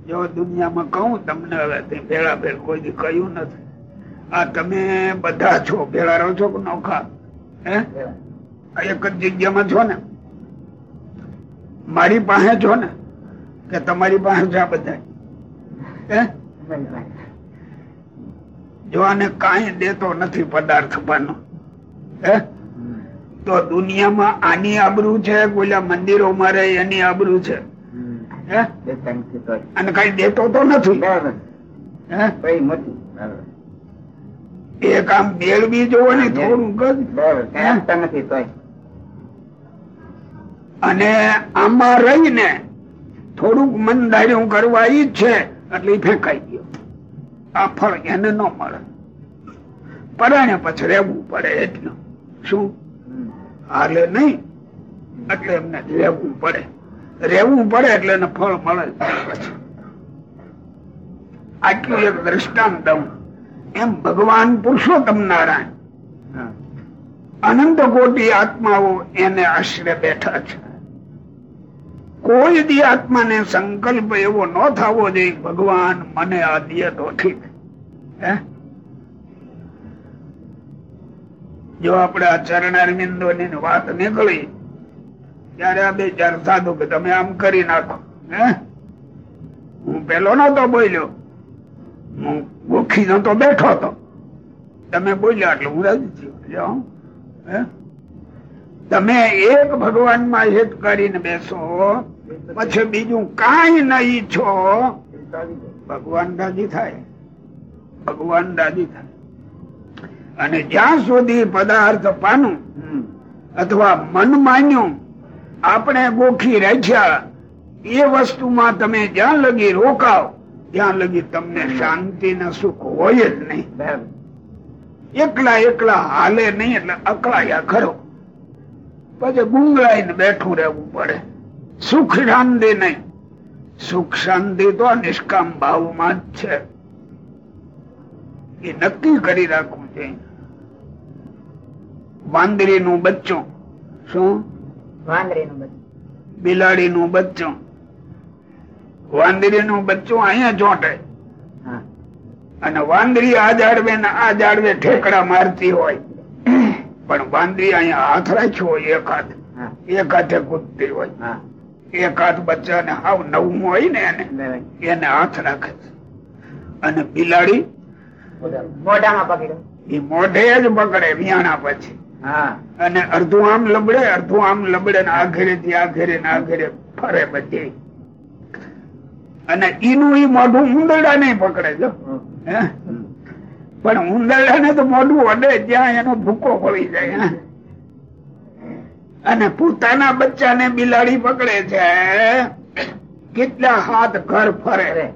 Speaker 3: જો દુનિયામાં કહું તમને હવે તે ભેળા ભેળ કોઈ દી કહ્યું નથી. આ તમે બધા છો ભેળા રહો છો કે નોખા હે? એક જ જગ્યામાં છો ને? મારી પાસે છો ને કે તમારી પાસે છે આ બધા? જો આને કાંઈ દેતો નથી પદાર્થ પાનો હે? તો દુનિયામાં આની આબરૂ છે ઓલા મંદિરોમાં રહે એની આબરૂ છે. અને કઈ દેતો તો નથી? એ આમ મેળવી જોવો ને થોડું કદ
Speaker 4: નથી.
Speaker 3: અને આમાં રહીને થોડુંક મન ધાર્યું કરવા ઈચ્છે એટલે ફેંકાઈ ગયો. આ ફળ એને ન મળે. પરાણે પછી રહેવું પડે એટલું. શું? હાલે નહીં. એટલે એમને રહેવું પડે. રહેવું પડે એટલે એને ફળ મળે પછી. આટલું એક દ્રષ્ટાંત એમ ભગવાન પુરુષોત્તમ નારાયણ અનંત કોટી આત્માઓ એને આશરે બેઠા છે. કોઈ દી આત્માને સંકલ્પ એવો ન થવો જોઈએ ભગવાન મને આ દિય તો ઠીક જો આપણે આ ચરણારવિંદો ની વાત નીકળી, ત્યારે આ બે ચાર સાધુ કે તમે આમ કરી નાખો. હે? હું પેલો નતો બોલ્યો. હું ગોખી નતો બેઠો તો તમે બોલ્યા એટલે હું રાજી થયો. તમે એક ભગવાનમાં હેત કરીને બેસો. પછી બીજું કઈ નહીં છો. ભગવાન રાજી થાય. ભગવાન રાજી થાય. અને જ્યાં સુધી પદાર્થ પાનું અથવા મન માન્યું આપણે ગોખી રાખ્યા એ વસ્તુમાં તમે જ્યાં લગી રોકાવ ત્યાં લગી તમને શાંતિ ને સુખ હોય જ નહીં. એકલા એકલા હાલે નહીં એટલે અકળાયા ખરો પછી ગુંગળાઈને બેઠું રહેવું પડે. સુખ શાંતિ નહીં. સુખ શાંતિ તો નિષ્કામ ભાવમાં જ છે. એ નક્કી કરી રાખવું છે. વાંદરી નું બચ્ચું. શું?
Speaker 2: વાંદરી નું બધું
Speaker 3: બિલાડી નું બચ્ચું. વાંદરી નું બચ્ચું અહીંયા ચોંટે. અને વાંદરી આ જાડવે ને આ જાડવે ઠેકડા મારતી હોય. પણ વાંદરી અહીંયા હાથ રાખ્યો હોય એક હાથ એક હાથે કૂદતી હોય.
Speaker 2: હા.
Speaker 3: એક હાથ બચ્ચાને હાવ નવમું હોય ને એને એને હાથ રાખે. છે અને બિલાડી
Speaker 2: મોઢામાં પકડ્યો
Speaker 3: એ મોઢે જ પકડે વિયાણા પછી.
Speaker 2: હા.
Speaker 3: અને અડધું આમ લબડે અડધું આમ લબડે ને આ ઘેરે થી આ ઘેરે ને આ ઘેરે ફરે બધી. અને ઈનું ઈ મોઢું ઉંદરડા નહીં પકડે જો. હે? પણ ઉંદરડા ને તો મોઢું અડે ત્યાં એનો ભૂકો પડી જાય હે? અને પોતાના બચ્ચાને બિલાડી પકડે છે. કેટલા હાથ ઘર ફરે.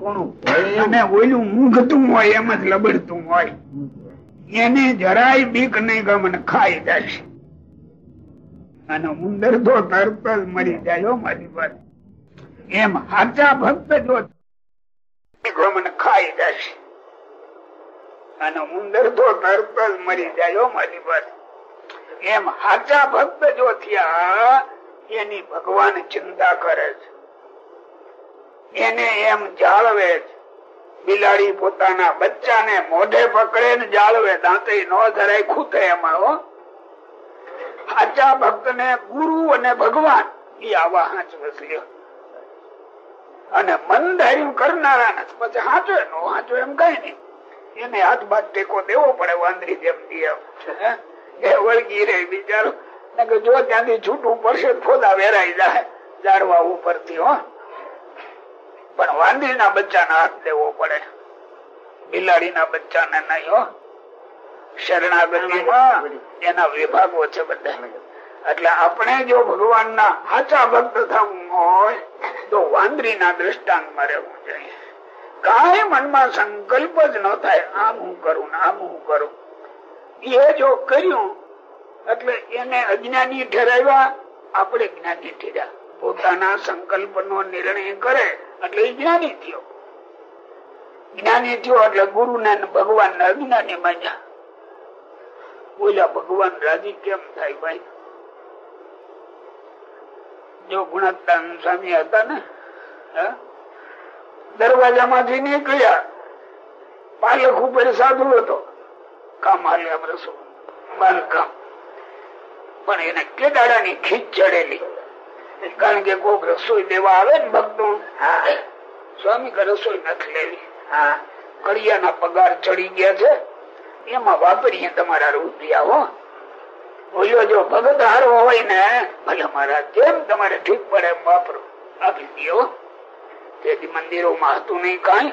Speaker 2: હોય?
Speaker 3: અને ઓલું મૂંઘતું હોય એમ જ લબડતું હોય. એને જરાય બીક નહીં ગમન ખાઈ જાય. અને ઉંદર તો તરત જ મરી જાય મારી વાત. એમ હાચા ભક્ત જો ગમન ખાઈ જાય. અને ઉંદર તો તરત જ મરી જાય મારી વાત. એમ સાચા ભક્ત જો થયા, એની ભગવાન ચિંતા કરે છે. એને એમ જાળવે બિલાડી પોતાના બચ્ચાને મોઢે પકડે ને જાળવે, દાંતે ન ધરાય, ખૂટે એમાં સાચા ભક્ત ને ગુરુ અને ભગવાન એ આવા હાચ વસ્યો અને મન ધાર્યું કરનારા ને પછી હાચો નો હાચો એમ કઈ નઈ એને હાથ બાદ ટેકો દેવો પડે, વાંદરી જેમ દે? વળગી રે બિચારો જો ત્યાંથી છૂટવું પડશે ફોદા વેરાઈ જાય. ઝાડવા ઉપરથી, હો. પણ વાંદરી ના બચ્ચાને હાથ દેવો પડે. બિલાડી ના બચ્ચાને નહીં, હો. શરણાગતિમાં એના વિભાગો છે બધા. એટલે આપણે જો ભગવાન ના સાચા ભક્ત થવું હોય, તો વાંદરી ના દ્રષ્ટાંતમાં રહેવું જોઈએ. કઈ મનમાં સંકલ્પ જ ન થાય, આમ હું કરું ને આમ હું કરું. એ જો કર્યું, એટલે એને અજ્ઞાની ઠેરાવ્યા, આપણે જ્ઞાની ઠેર્યા. પોતાના સંકલ્પ નો નિર્ણય કરે, એટલે જ્ઞાની થયો. જ્ઞાની થયો એટલે ગુરુ ને ભગવાન ને અજ્ઞાની માન્યા. બોલ્યા, ભગવાન, રાજી કેમ થાય ભાઈ? જો ગુણાત્તાન સ્વામી હતા ને દરવાજા માંથી નીકળ્યા. પાલખ ઉપર સાધુ હતો. કામ હાલે આમ શું બાંધકામ પણ એને કેદાડાની ખીચ ચડેલી. કારણ કે કોક રસોઈ દેવા આવે ને ભક્તો સ્વામી કે રસોઈ નથી લેવી.
Speaker 2: હા.
Speaker 3: કડિયાના પગાર ચડી ગયા છે. એમાં વાપરીએ તમારા રૂપિયા હો. બોલ્યો જો ભગત હારો હોય ને ભલે મારા જેમ તમારે ઠીક પડે એમ વાપરો. આપી દો તેથી મંદિરોમાં હતું નહીં કઈ.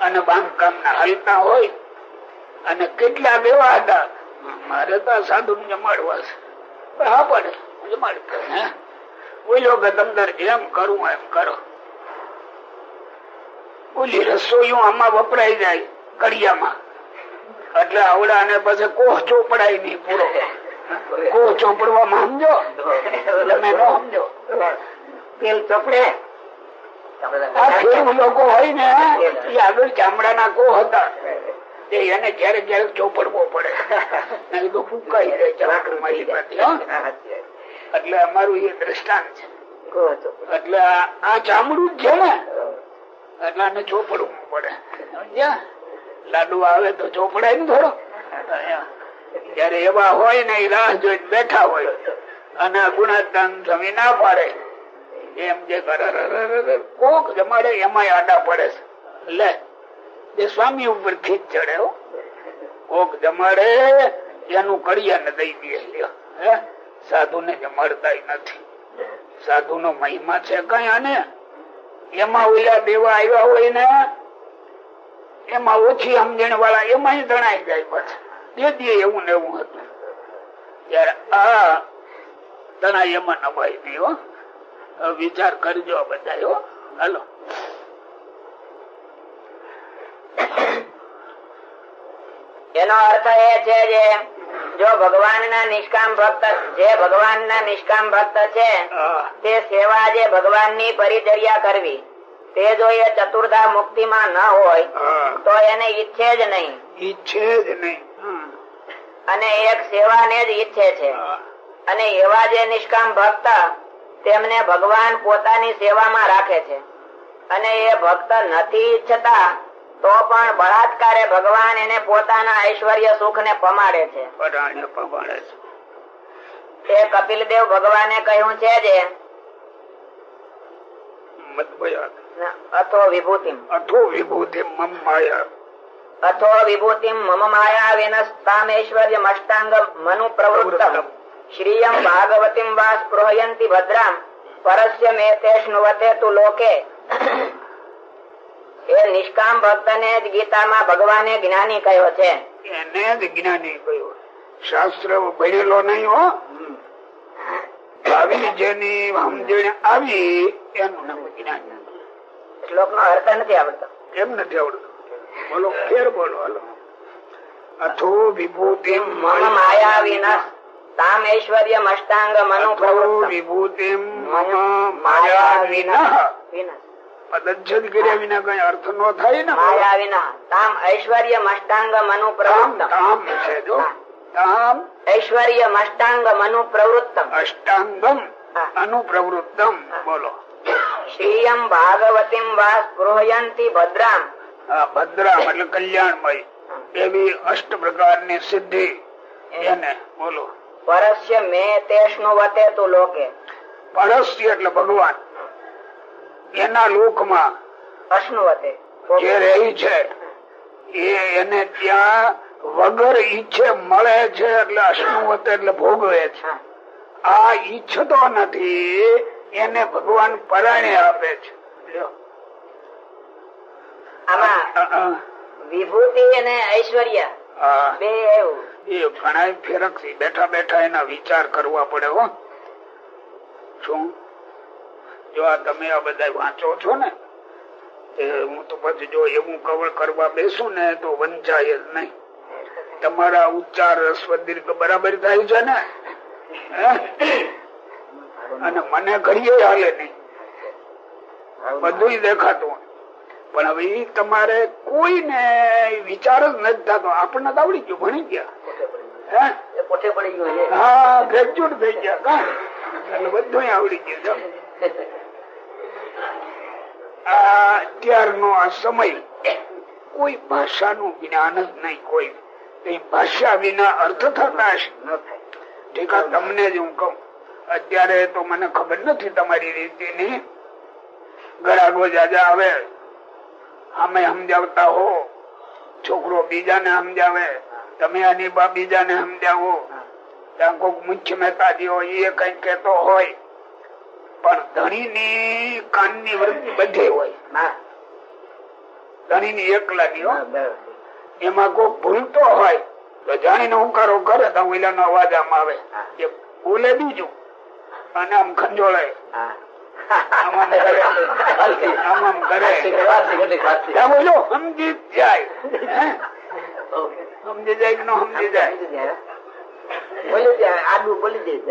Speaker 3: અને બાંધકામ ના હલતા હોય અને કેટલા લેવા હતા? મારે તો સાધુ ને જમાડવા છે. હા પડે જમાડ બોલ્યો કે તમને એમ કરું એમ કરો. ઓલી રસોઈયું આમાં વપરાય જાય કડિયામાં. એટલે આવડા ને પછી કોહ ચોપડાય નહીં પૂરો. કોહ ચોપડવામાં સમજો? તમે ન સમજો?
Speaker 4: તેલ ચોપડે.
Speaker 3: લોકો હોય ને આગળ ચામડાના કોહ હતા. એને ક્યારેક ક્યારેક ચોપડવો પડે. નહીં તો ફૂંકાઈ જાય મારી એટલે અમારું એ દ્રષ્ટાંત છે. એટલે આ ચામડું જ છે ને એટલે આને ચોપડવું પડે. સમજ્યા? લાડુ આવે તો ચોપડાય ને થોડો. જયારે એવા હોય ને એ રાહ જોઈને બેઠા હોય અને આ ગુણાતાન સ્વામી ના પાડે એમ જે કરે કોક જમાડે એમાંય આડા પડે છે. લે. એ સ્વામી ઉપરથી ચડે કોક જમાડે, એનું કડિયા દઈ દે. સાધુ ને જમાડતા નથી. સાધુ નો મહિમા છે કઈ આને? એમાં ઓલા દેવા આવ્યા હોય ને, એમાં ઓછી સમજણ વાળા એમાં તણાઈ જાય પછી. દે દે એવું ને એવું હતું. ત્યારે આ તણાઈ એમાં નભાઈ નહીં વિચાર કરજો બધા હાલો.
Speaker 2: એનો અર્થ એ છે જે જો ભગવાન ના નિષ્કામ ભક્ત જે ભગવાન ના નિષ્કામ ભક્ત છે તે સેવા જે ભગવાનની પરિચર્યા કરવી તે જો એ ચતુર્ધા મુક્તિ માં ન હોય તો એને ઈચ્છે જ નહીં.
Speaker 3: ઈચ્છે જ નહીં.
Speaker 2: અને એક સેવાને જ ઈચ્છે છે. અને એવા જે નિષ્કામ ભક્ત તેમને ભગવાન પોતાની સેવામાં રાખે છે. અને એ ભક્ત નથી ઈચ્છતા તો પણ બળાત્કારે ભગવાન એને પોતાના ઐશ્વર્ય સુખ ને પમાડે છે. એ કપિલ દેવ ભગવાને કહ્યું છે જે. અથો
Speaker 3: વિભૂતિ મમ માયા.
Speaker 2: અથો વિભૂતિમ મમ માયા વિનસ્તામૈશ્વર્ય મષ્ટાંગ મનુ પ્રવૃત્તમ. શ્રીયમ ભાગવતીમ વા સ્પૃહયંતિ ભદ્રામ. પરસ્ય મે શ્નુવતે તુ લોકે. એ નિષ્કામ ભક્ત ને જ ગીતામાં ભગવાને જ્ઞાની કહ્યો છે.
Speaker 3: એને જ જ્ઞાની કહ્યું. શાસ્ત્ર ભણેલો નહીં હો. આવી જેની સમજણ આવી એનું નામ જ્ઞાની.
Speaker 2: શ્લોક નો અર્થ નથી આવડતો.
Speaker 3: કેમ નથી આવડતો? બોલો ફેર બોલો હાલો. અથો વિભૂતિ
Speaker 2: મન માયા વિના તામ ઐશ્વર્ય મષ્ટાંગ મનુ પ્રવૃત્તિ
Speaker 3: વિભૂતિ મન માયા વિના
Speaker 2: વિનસ
Speaker 3: પદચ્છેદ કર્યા વિના કઈ અર્થ નો થાય ને
Speaker 2: માયા વિના તામ ઐશ્વર્ય મષ્ટાંગ મનુ
Speaker 3: તામ
Speaker 2: પ્રવૃત્તમ
Speaker 3: તામ છે જો તામ
Speaker 2: ઐશ્વર્ય મષ્ટાંગ મનુ પ્રવૃત્તમ
Speaker 3: અષ્ટાંગમ અનુપ્રવૃત્તમ બોલો
Speaker 2: શ્રીયમ ભાગવતીમ વા સ્પૃહયંતિ ભદ્રામ
Speaker 3: આ ભદ્રામ એટલે કલ્યાણમય એવી અષ્ટ પ્રકારની સિદ્ધિ એને બોલો
Speaker 2: પરસ્ય મે તેષ્ણુવતે તુ લોકે
Speaker 3: પરસ્ય એટલે ભગવાન એના લોકમાં જે રહી છે એ એને ત્યાં વગર ઈચ્છે મળે છે એટલે અશ્નુવત એટલે ભોગવે છે. આ ઈચ્છતો નથી એને ભગવાન પરાણે આપે છે.
Speaker 2: વિભૂતિ અને ઐશ્વર્ય બે
Speaker 3: એ ઘણા ફેરક બેઠા બેઠા એના વિચાર કરવા પડે હો. શું? જો આ તમે આ બધા વાંચો છો ને હું તો પછી જો એવું કવર કરવા બેસું ને તો વંચાય જ નહીં. તમારા ઉચ્ચાર રસ્વ દીર્ઘ બરાબર થાય છે ને? અને મને ઘડીએ હાલે નહીં. બધું દેખાતું. પણ હવે ઈ તમારે કોઈને વિચાર જ નથી થતો. આપણને તો આવડી ગયું ભણી ગયા. હે? ગ્રેજ્યુએટ થઈ ગયા બધું આવડી ગયું અત્યારનો આ સમય કોઈ ભાષાનું જ્ઞાન જ નહીં, કોઈ એ ભાષા વિના અર્થ ઠીક આ તમને જ હું કહું, અત્યારે તો મને ખબર નથી તમારી રીતિની. ગળાગો જાજા આવે, અમે સમજાવતા હો, છોકરો બીજાને સમજાવે, તમે આની બા બીજાને સમજાવો. ત્યાં કોઈક મુખ્ય મહેતાજી હોય, એ કઈ કેતો હોય પણ કાન વૃત્તિ બધે હોય. ધણીની એકલાની હો. એમાં કોઈ ભૂલતો હોય તો જાણીને હુંકારો કરે તો ઓલાનો અવાજ આમ આવે. એ બોલે બીજું. અને આમ ખંજોળે.
Speaker 4: હા.
Speaker 3: આમ આમ કરે. આમ આમ કરે. ત્યાં બોલો સમજી જાય? સમજી જાય કે ન સમજી જાય.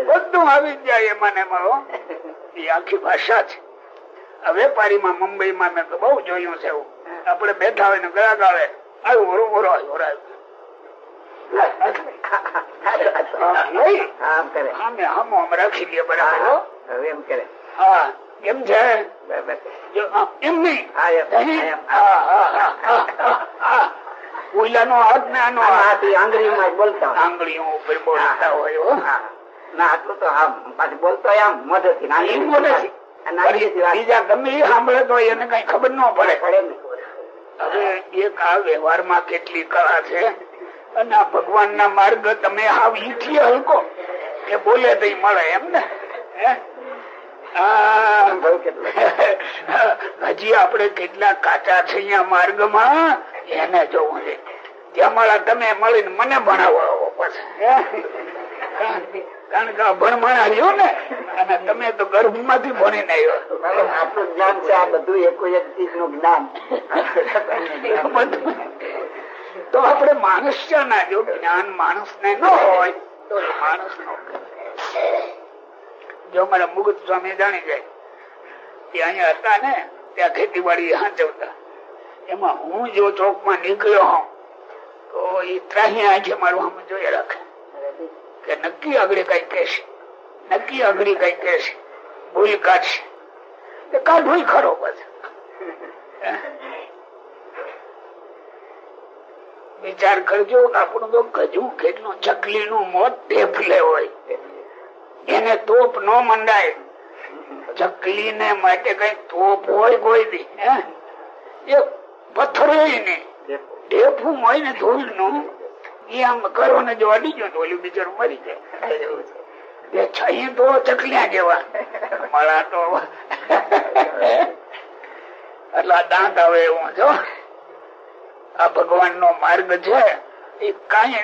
Speaker 3: બધું આવી જાય એમાં એમાં. એ આખી ભાષા છે આ વેપારીમાં મુંબઈમાં મેં તો બહુ જોયું છે એવું. આપડે બેઠા હોય ને ગ્રાહક આવે આવ્યું વરો વરો આવ્યો.
Speaker 4: હવે.
Speaker 3: આંગળીઓ ઉપર બોલતા હોય
Speaker 4: આટલું તો આમ બોલતો આમ મોઢેથી નાની
Speaker 3: મોઢેથી. બીજા ગમે એ સાંભળે તો એને કઈ ખબર ન પડે. હવે એક આ વ્યવહારમાં કેટલી કળા છે. અને આ ભગવાન ના માર્ગ તમે આવ ઈથી હલકો. કે બોલે તો મળે એમ ને? હજી આપણે કેટલા કાચા છે અહીંયા માર્ગમાં? એને જોવું છે ત્યાં મળે તમે મળીને મને ભણાવો પછી? કારણ કે અભણમણા આવ્યો ને અને તમે તો ગર્ભમાંથી ભણીને આવ્યો.
Speaker 4: આપણું જ્ઞાન છે આ બધું એકો એક ચીજનું જ્ઞાન.
Speaker 3: તો આપણે માણસ ના જો જ્ઞાન માણસ ને ન હોય તો માણસ નો જો મારા મુગત સ્વામી જાણી જાય કે અહીંયા હતા ને ત્યાં ખેતીવાડી હાંચવતા એમાં હું જો ચોકમાં નીકળ્યો હોઉં તો એ ત્રાહી આંખે મારું આમ જોઈ રાખે. કે નક્કી આગળ કઈ કહેશે? નક્કી આગળ કઈ કહેશે? ભૂલ કાઢશે. તે ખરો પછી વિચાર કરજો કે આપણું તો ગજુ કેટલું ચકલી નું મોત ઢેફલે હોય. એને તોપ ન મંડાય. ચકલી ને માટે કઈ તોપ હોય કોઈ બી? એ પથ્થર હોય ને ઢેફું હોય ને ધૂળનું એ આમ કરો ને જો અડી ગયો તો ઓલું બિચારું મરી જાય. એ તો ચકલિયા જેવા. મળા તો એટલે આ દાંત આવે એવું જો આ ભગવાન નો માર્ગ છે. એ કઈ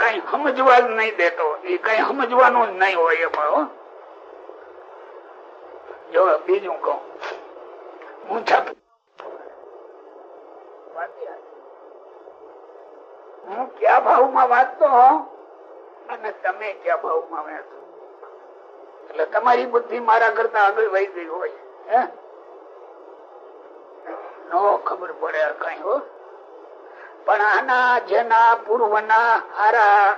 Speaker 3: કઈ સમજવા જ નહીં દેતો. એ કઈ સમજવાનું જ નહીં હોય એમાં હો. જો બીજું કહું. હું છપ હું કયા ભાવમાં વાંચતો અને તમે કયા ભાવમાં વાંચો? એટલે તમારી બુદ્ધિ મારા કરતા આગળ વહી ગઈ હોય નો ખબર પડે કઈ, હો? પણ આના જેના પૂર્વના હારા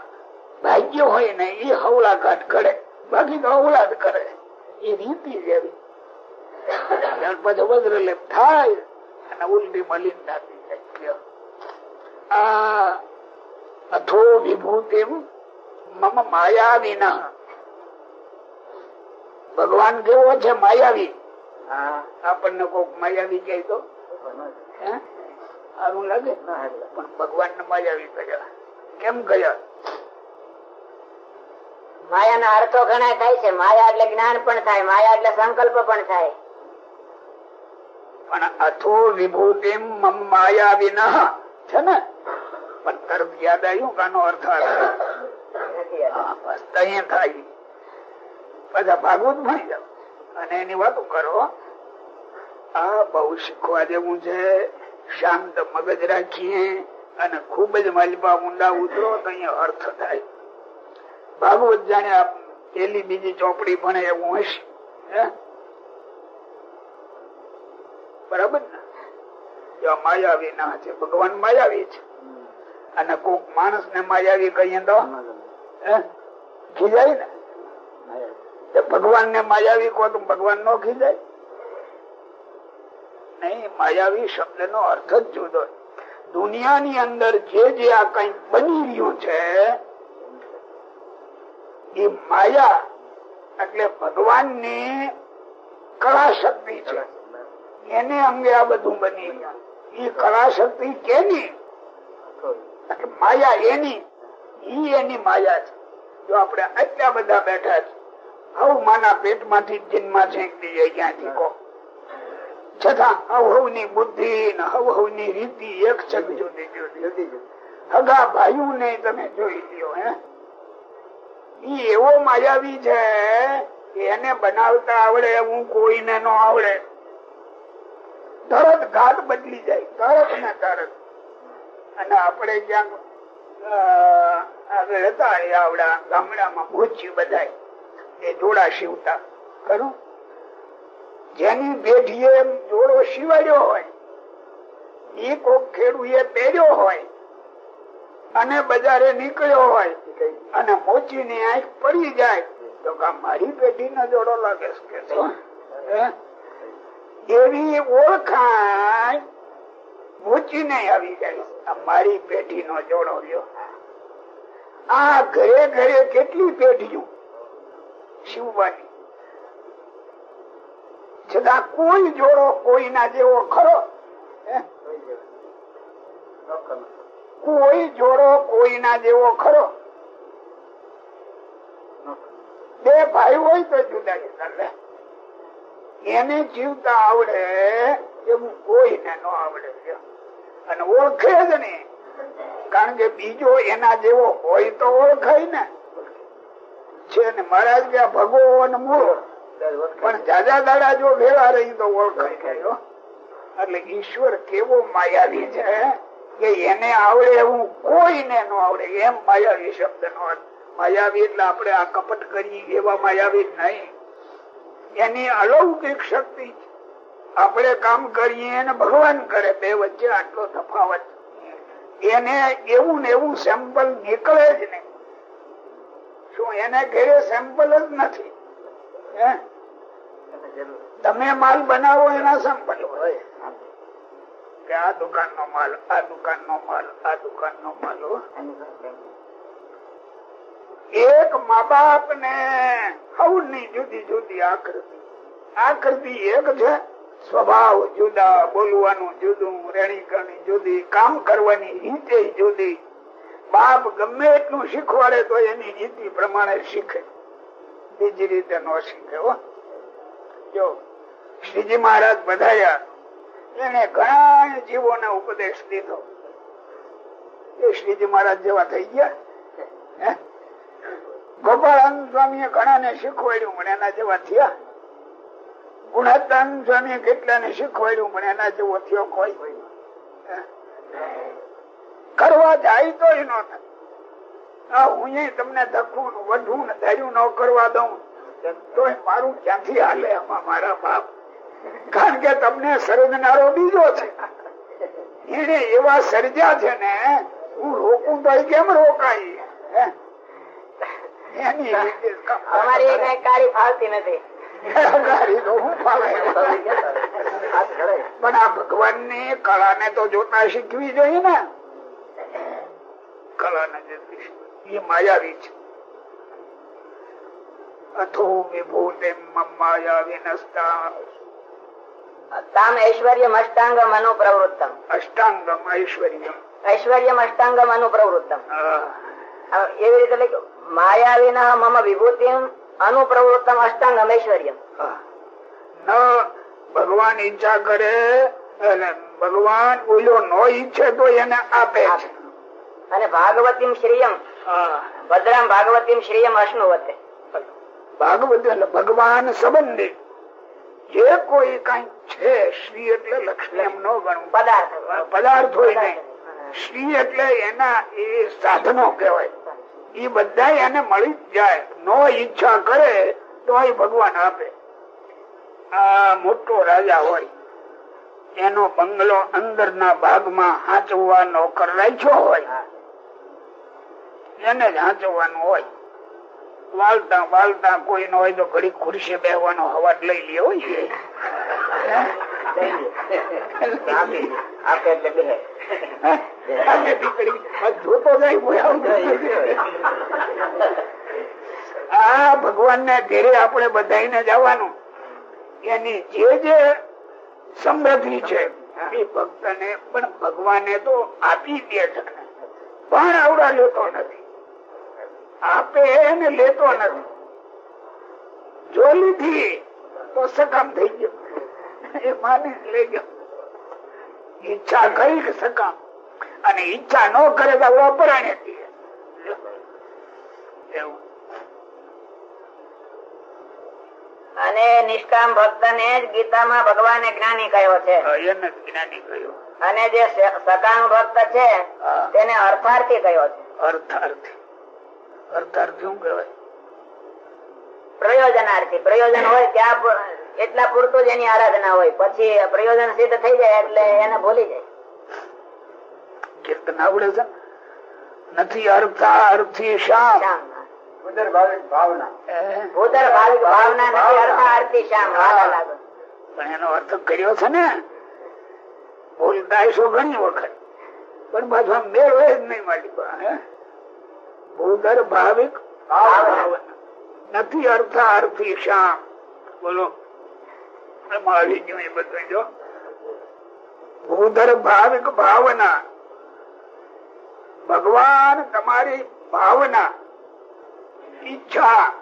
Speaker 3: ભાગ્ય હોય ને એ હવલાઘાટ કરે. બાકી તો હવળા જ કરે. એ રીતિ જેવી પછી વજ્રલેપ થાય, અને ઉલટી મલિન થતી જાય આ અથો વિભૂતિ મમ માયાવિના ભગવાન કેવો છે માયાવી આપણને કોક માયાવી કહે તો સારું લાગે પણ ભગવાન ને માયાવી ગયા કેમ ગયા
Speaker 2: માયા ના અર્થો ઘણા થાય છે. માયા એટલે જ્ઞાન પણ થાય માયા એટલે સંકલ્પ પણ થાય.
Speaker 3: પણ અથો વિભૂતિ મમ માયાવિના. છે ને? પણ તરફ યાદ આવ્યું કાનો અર્થ થાય. બધા ભાગવત ભણી જાવ અને એની વાતો કરો. આ બહુ શીખવા જેવું છે. શાંત મગજ રાખીએ અને ખૂબ જ મલબા ઊંડા ઉતરો તો અહીંયા અર્થ થાય. ભાગવત જાણે પેલી બીજી ચોપડી ભણે એવું હશે. હે? બરાબર ને? જો માયાવી ના છે ભગવાન માયાવી છે. અને કોક માણસ ને માયાવી કહીએ તો? ખીજાય ને? ભગવાન ને માયાવી કહો તો ભગવાન નો ખીજાય? નહીં માયાવી શબ્દ નો અર્થ જ જુદો. દુનિયાની અંદર જે જે આ કઈ બની રહ્યું છે, એ માયા એટલે ભગવાનની કળા શક્તિ છે. એને અંગે આ બધું બની એ કળા શક્તિ કેની? માયા એની ઈ એની માયા છે. જો આપણે આટલા બધા બેઠા છે હવ માના પેટમાંથી જન્મ છેક દઈએ ક્યાંથી કહો. છતાં હવની બુદ્ધિ ને હવ હવની રીતિ એક છક જુદી જુદી. હગા ભાઈ ને તમે જોઈ લ્યો હે. ઈ એવો માયાવી છે એને બનાવતા આવડે હું કોઈને નો આવડે. તરત ઘાટ બદલી જાય તરત ને તરત. અને આપણે ક્યાંક આગળ હતા એ આવડા ગામડામાં ભૂચી બધા એ જોડા સીવતા ખરું? જેની પેઢીએ જોડો શિવાડ્યો હોય એ કોક ખેડૂએ પહેર્યો હોય, અને બજારે નીકળ્યો હોય, અને મોચી ની આંખ પડી જાય, તો મારી પેઢી નો જોડો લાગે એવી ઓળખાણ મોચી ને આવી જાય. મારી પેઢી નો જોડો આ ઘરે ઘરે કેટલી પેઢીઓ શિવવાની છતાં કોઈ જોડો કોઈના જેવો ખરો? કોઈ જોડો કોઈના જેવો ખરો? બે ભાઈ હોય તો જુદા જુદા એને જીવતા આવડે એવું કોઈને ન આવડે. અને ઓળખે જ નહીં કારણ કે બીજો એના જેવો હોય તો ઓળખાય ને. છે ને મહારાજ કે ભગવાન મૂળો. પણ જાજા દાડા જો ભેળા રહી તો ઓળખાય ગયો એટલે ઈશ્વર કેવો માયાવી છે કે એને આવડે એવું કોઈને ન આવડે. એમ માયાવી શબ્દ નો માયાવી એટલે આપણે આ કપટ કરી એવા માયાવી નહીં. એની અલૌકિક શક્તિ છે. આપણે કામ કરીએ અને ભગવાન કરે, બે વચ્ચે આટલો તફાવત. એને એવું ને એવું સેમ્પલ નીકળે જ નહીં. શું એને ઘેરે સેમ્પલ જ નથી? તમે માલ બનાવો એના સેમ્પલ હોય. કે આ દુકાન નો માલ, આ દુકાન નો માલ, આ દુકાન નો માલ એક મા બાપ ને સૌની જુદી જુદી આકૃતિ. આકૃતિ એક છે. સ્વભાવ જુદા, બોલવાનું જુદું, રેણીકરણી જુદી, કામ કરવાની રીતે જુદી. બાપ ગમે એટલું શીખવાડે તો એની નીતિ પ્રમાણે શીખે. બીજી રીતે ન શીખે જો, શ્રીજી મહારાજ બધાયા એને ઘણા જીવોને ઉપદેશ દીધો. એ શ્રીજી મહારાજ જેવા થઈ ગયા? ગોપાળાનંદ સ્વામી ઘણા ને શીખવાડ્યું, પણ એના જેવા થયા. ગુણાતાનંદ સ્વામી કેટલા ને શીખવાડ્યું? પણ એના જેવો થયો કોઈ? કરવા જાય તો ન થાય. હું તમને ધક્કું ને ને ધાર્યું ન કરવા દઉં. તો મારું ક્યાંથી હાલે આમાં મારા બાપ? કારણ કે તમને સર્જનારો બીજો છે. એને એવા સર્જ્યા છે ને હું રોકું તો કેમ રોકાય? એની
Speaker 2: અમારી કઈ કાળી ફાવતી નથી.
Speaker 3: પણ આ ભગવાનની કળા ને તો જોતા શીખવી જોઈએ ને. કળા ને એ માયાવી છે. અથો વિભૂતે માયા વિનસ્તા
Speaker 2: તામ ઐશ્વર્યમ અષ્ટાંગમ અનુપ્રવૃત્તમ.
Speaker 3: અષ્ટાંગમ ઐશ્વર્ય
Speaker 2: ઐશ્વર્યમ અષ્ટાંગમ અનુપ્રવૃત્તમ. એવી રીતે લખ્યું માયાવિન મમ વિભૂતિમ અનુપ્રવૃત્તમ અષ્ટાંગમ ઐશ્વર્યમ
Speaker 3: ન ભગવાન ઈચ્છા કરે અને ભગવાન ઓલો નો ઈચ્છે તો એને આપે છે
Speaker 2: અને ભાગવતીમ શ્રીયમ. ભદ્રામ ભાગવતીમ શ્રીયમ અશ્નુવતે.
Speaker 3: ભાગવત એટલે ભગવાન સંબંધી. જે કોઈ કઈ છે શ્રી એટલે લક્ષ્મી એમ નો ગણવું.
Speaker 2: પદાર્થ.
Speaker 3: પદાર્થ હોય નહીં. શ્રી એટલે એના એ સાધનો કહેવાય. એ બધા એને મળી જ જાય. નો ઈચ્છા કરે તો એ ભગવાન આપે. આ મોટો રાજા હોય એનો બંગલો અંદર ના ભાગમાં હાંચવા નોકર રાખ્યો હોય એને જ હાંચવાનું હોય. વાલતા વાલતા કોઈ નો હોય તો ઘડી ખુરશી બેહવાનો હવાજ લઈ લે હોય
Speaker 2: આપે એટલે બે
Speaker 3: અને દીકરી જોતો જાય કોઈ ભગવાન ને ઘેરે આપણે બધાને જવાનું. એની જે જે સમૃદ્ધિ છે ભક્ત ને પણ ભગવાને તો આપી દે છે. પણ આવડા લેતો નથી. આપે એને લેતો નથી. જો લીધી તો સકામ થઈ ગયો. એ માની લઈ ગયો. ઈચ્છા કરી સકામ. અને ઈચ્છા ન કરે તો આવડા પરાણે એવું.
Speaker 2: અને નિષ્કામ ભક્ત ને જ ગીતામાં ભગવાને જ્ઞાની કહ્યો છે.
Speaker 3: જ્ઞાની કહ્યું.
Speaker 2: અને જે સકામ ભક્ત છે તેને અર્થાર્થી કહ્યો છે.
Speaker 3: અર્થાર્થી. અર્થાર્થી શું કહેવાય?
Speaker 2: પ્રયોજનાર્થી. પ્રયોજન હોય ત્યાં એટલા પૂરતું જ એની આરાધના હોય પછી પ્રયોજન સિદ્ધ થઈ જાય એટલે એને ભૂલી જાય.
Speaker 3: કીર્તન આવડે છે નથી અર્થાર્થી શ્યામ.
Speaker 4: ઉદર ભાવિક ભાવના.
Speaker 3: હે?
Speaker 2: ભાવિક ભાવના નથી અર્થાર્થી શ્યામ વાલા લાગે.
Speaker 3: પણ એનો અર્થ કર્યો છે ને બોલતા છો ઘણી વખત. પણ પાછા આમ મેળ જ નહીં મારી પાસે. ભાવિક ભાવના. નથી આરતી શ્યામ બોલો. એમાં આવી ગયું એ બધું જો. ભૂદર ભાવિક ભાવના. ભગવાન તમારી ભાવના. ઈચ્છા,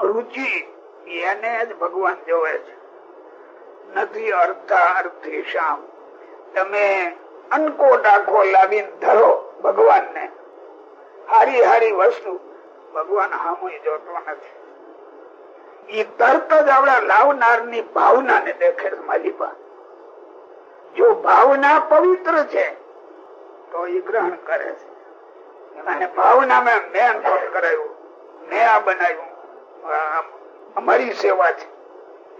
Speaker 3: રુચિ, એને જ ભગવાન જોવે છે. નથી અર્થા અર્થી શામ. તમે અનકો ડાખો લાવીને ધરો ભગવાન ને હારી હારી વસ્તુ ભગવાન હામુય જોતો નથી. ઈ તરત જ આપણા લાવનારની ભાવના ને દેખે માલિકા જો ભાવના પવિત્ર છે, તો એ ગ્રહણ કરે છે. અને ભાવના મેં મેં કરાયું. મેં આ બનાવ્યું. અમારી સેવા છે.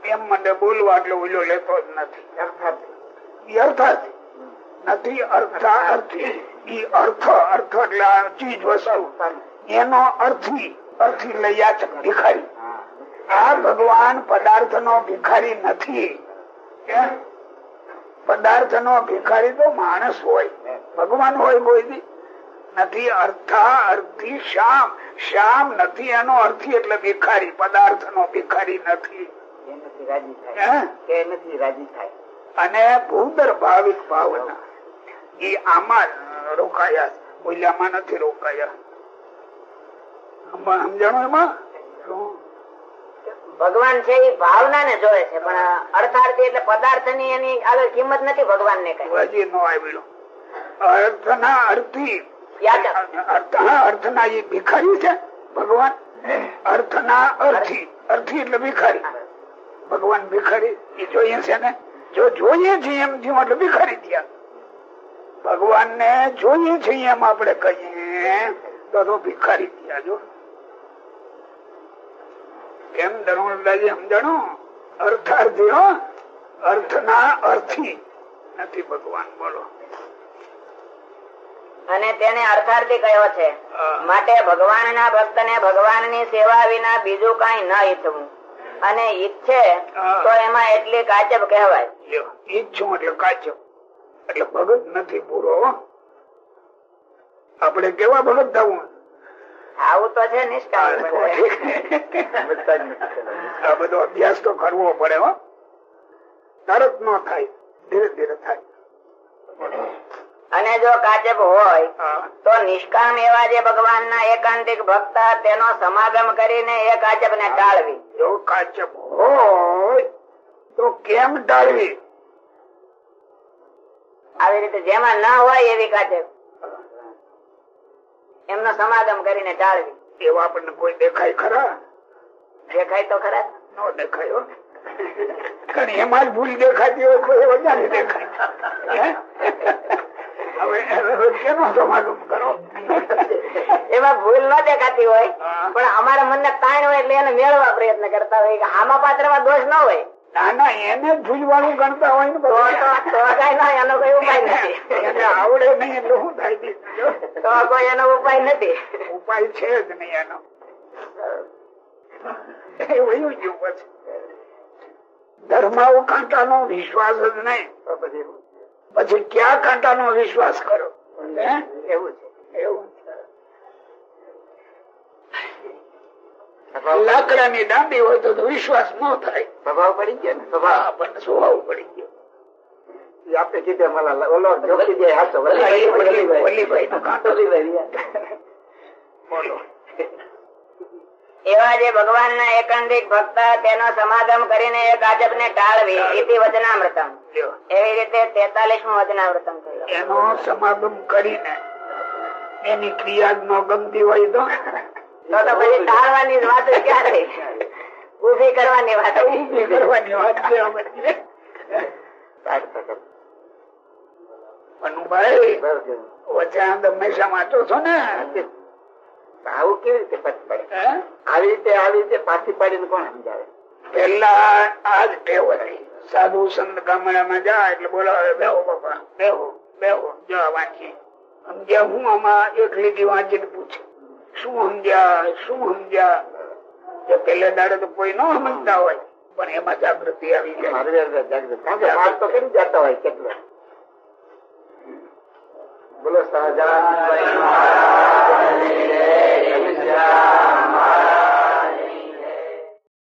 Speaker 3: એમ મને બોલવા એટલે ઓલો લેતો જ નથી. અર્થાથી નથી અર્થા અર્થી. ઈ અર્થ અર્થ એટલે આ ચીજ વસ્તુ એનો અર્થી અર્થી લઈ ભિખારી. આ ભગવાન પદાર્થ નો ભિખારી નથી? પદાર્થ નો ભિખારી તો માણસ હોય. ભગવાન હોય કોઈ નથી અર્થા અર્થી શ્યામ. શ્યામ નથી એનો અર્થી એટલે ભિખારી પદાર્થ નો ભિખારી નથી. અને ભૂદર ભાવિક ભાવના. એ આમાં રોકાયા છે. નથી રોકાયા. સમજાણો એમાં?
Speaker 2: ભગવાન છે એ ભાવના ને જોવે છે પણ અર્થાર્થી એટલે પદાર્થની એની આગળ કિંમત નથી ભગવાન ને કઈ.
Speaker 3: હજી નો આવેલો અર્થના અર્થી
Speaker 2: યાચક
Speaker 3: અર્થ- ના એ ભિખારી છે ભગવાન. અર્થના અર્થી. અર્થી. એટલે ભિખારી. ભગવાન ભિખારી એ જોઈએ છે ને? જો જોઈએ છીએ એમ થયું એટલે ભિખારી થયા. ભગવાન ને જોઈએ છીએ એમ આપણે કહીએ તો ભિખારી થયા જો. કેમ ધર્મદાજી સમજાણું? અર્થાર્થી હો. અર્થના અર્થી. નથી ભગવાન બોલો.
Speaker 2: અને તેને અર્થાર્થી કયો છે માટે ભગવાન ના ભક્ત ને ભગવાનની સેવા વિના બીજું કઈ ન ઈચ્છવું. અને ઈચ્છે તો એમાં એટલી કાચબ કહેવાય.
Speaker 3: ઈચ્છું એટલે કાચબ. એટલે ભગત નથી પૂરો. આપણે કેવા ભગત થવું?
Speaker 2: આવું તો છે
Speaker 3: નિષ્ઠા બધો અભ્યાસ તો કરવો પડે હો. તરત નો થાય ધીરે ધીરે થાય.
Speaker 2: અને જો કાચબ હોય તો નિષ્કામ એવા જે ભગવાન ના એકાંતિક ભક્ત તેનો સમાગમ કરીને એ કાચબ ને ટાળવી.
Speaker 3: જો કાચપ હોય તો કેમ ટાળવી?
Speaker 2: આવી રીતે જેમાં ના હોય એવી કાચબ એમનો સમાગમ કરીને ટાળવી.
Speaker 3: એવા આપણને કોઈ દેખાય ખરા?
Speaker 2: દેખાય તો ખરા
Speaker 3: નો દેખાય એમાં જ ભૂલ દેખાતી હોય કોઈ વધારે દેખાય?
Speaker 2: એમાં ભૂલ ન દેખાતી હોય પણ અમારા મનને તાણ હોય એટલે એને મેળવવા પ્રયત્ન કરતા હોય કે આમાં પાત્રમાં દોષ ન હોય.
Speaker 3: ના ના એને ભૂલવાનું ગણતા હોય ને
Speaker 2: તો
Speaker 3: બધા.
Speaker 2: તો- તો કઈ ના એનો કોઈ ઉપાય નથી.
Speaker 3: એને આવડે નહીં એટલે શું થાય
Speaker 2: તો કોઈ એનો ઉપાય નથી.
Speaker 3: ઉપાય છે જ નહીં એનો. એ વયું ગયું પછી. ધર્માઓ કાંટાનો વિશ્વાસ જ નહીં. પછી ક્યાં કાંટાનો વિશ્વાસ કરો?
Speaker 4: એવું
Speaker 3: એવું લાકડાની હોય તો વિશ્વાસ ન થાય.
Speaker 4: સ્વભાવ પડી ગયો ને સ્વભાવ.
Speaker 3: પણ સ્વભાવ પડી ગયો.
Speaker 4: એ આપણે કીધે મારા ઓલો જોખી જાય હાથો
Speaker 3: વલ્લીભાઈ- વલ્લીભાઈનો કાંટો. બોલો.
Speaker 2: એવા જે ભગવાન ના એકાંતિક ભક્ત તેનો સમાગમ કરીને એ ગાજબ ને ટાળવી. ઇતિ વચનામૃતમ. એવી રીતે તેતાલીસમું વચનામૃતમ થયું.
Speaker 3: એનો સમાગમ કરીને એની ક્રિયા નો ગમતી હોય તો?
Speaker 2: તો તો પછી ટાળવાની વાત ક્યારે? ક્યાં ઊભી કરવાની વાત.
Speaker 3: ઊભી કરવાની વાત છે આ બધી. હંમેશા વાંચો છો ને?
Speaker 4: આવું કેવી રીતે પાછી પડે? આવી રીતે આવી રીતે પાછી પાડીને કોણ સમજાવે?
Speaker 3: પેલા આજ ટેવ હતી સાધુ સંત ગામડામાં જા એટલે બોલાવે બેહો બાપા બેહો બેહો જા વાંચી સમજ્યા હું આમાં એક લીટી વાંચીને પૂછે શું સમજ્યા શું સમજ્યા? પેલે દાડે તો કોઈ ન સમજતા હોય પણ એમાં જાગૃતિ આવી જાય
Speaker 4: જાગૃત તો કેમ જતા હોય કેટલો? બોલો સહજાનંદ Yeah.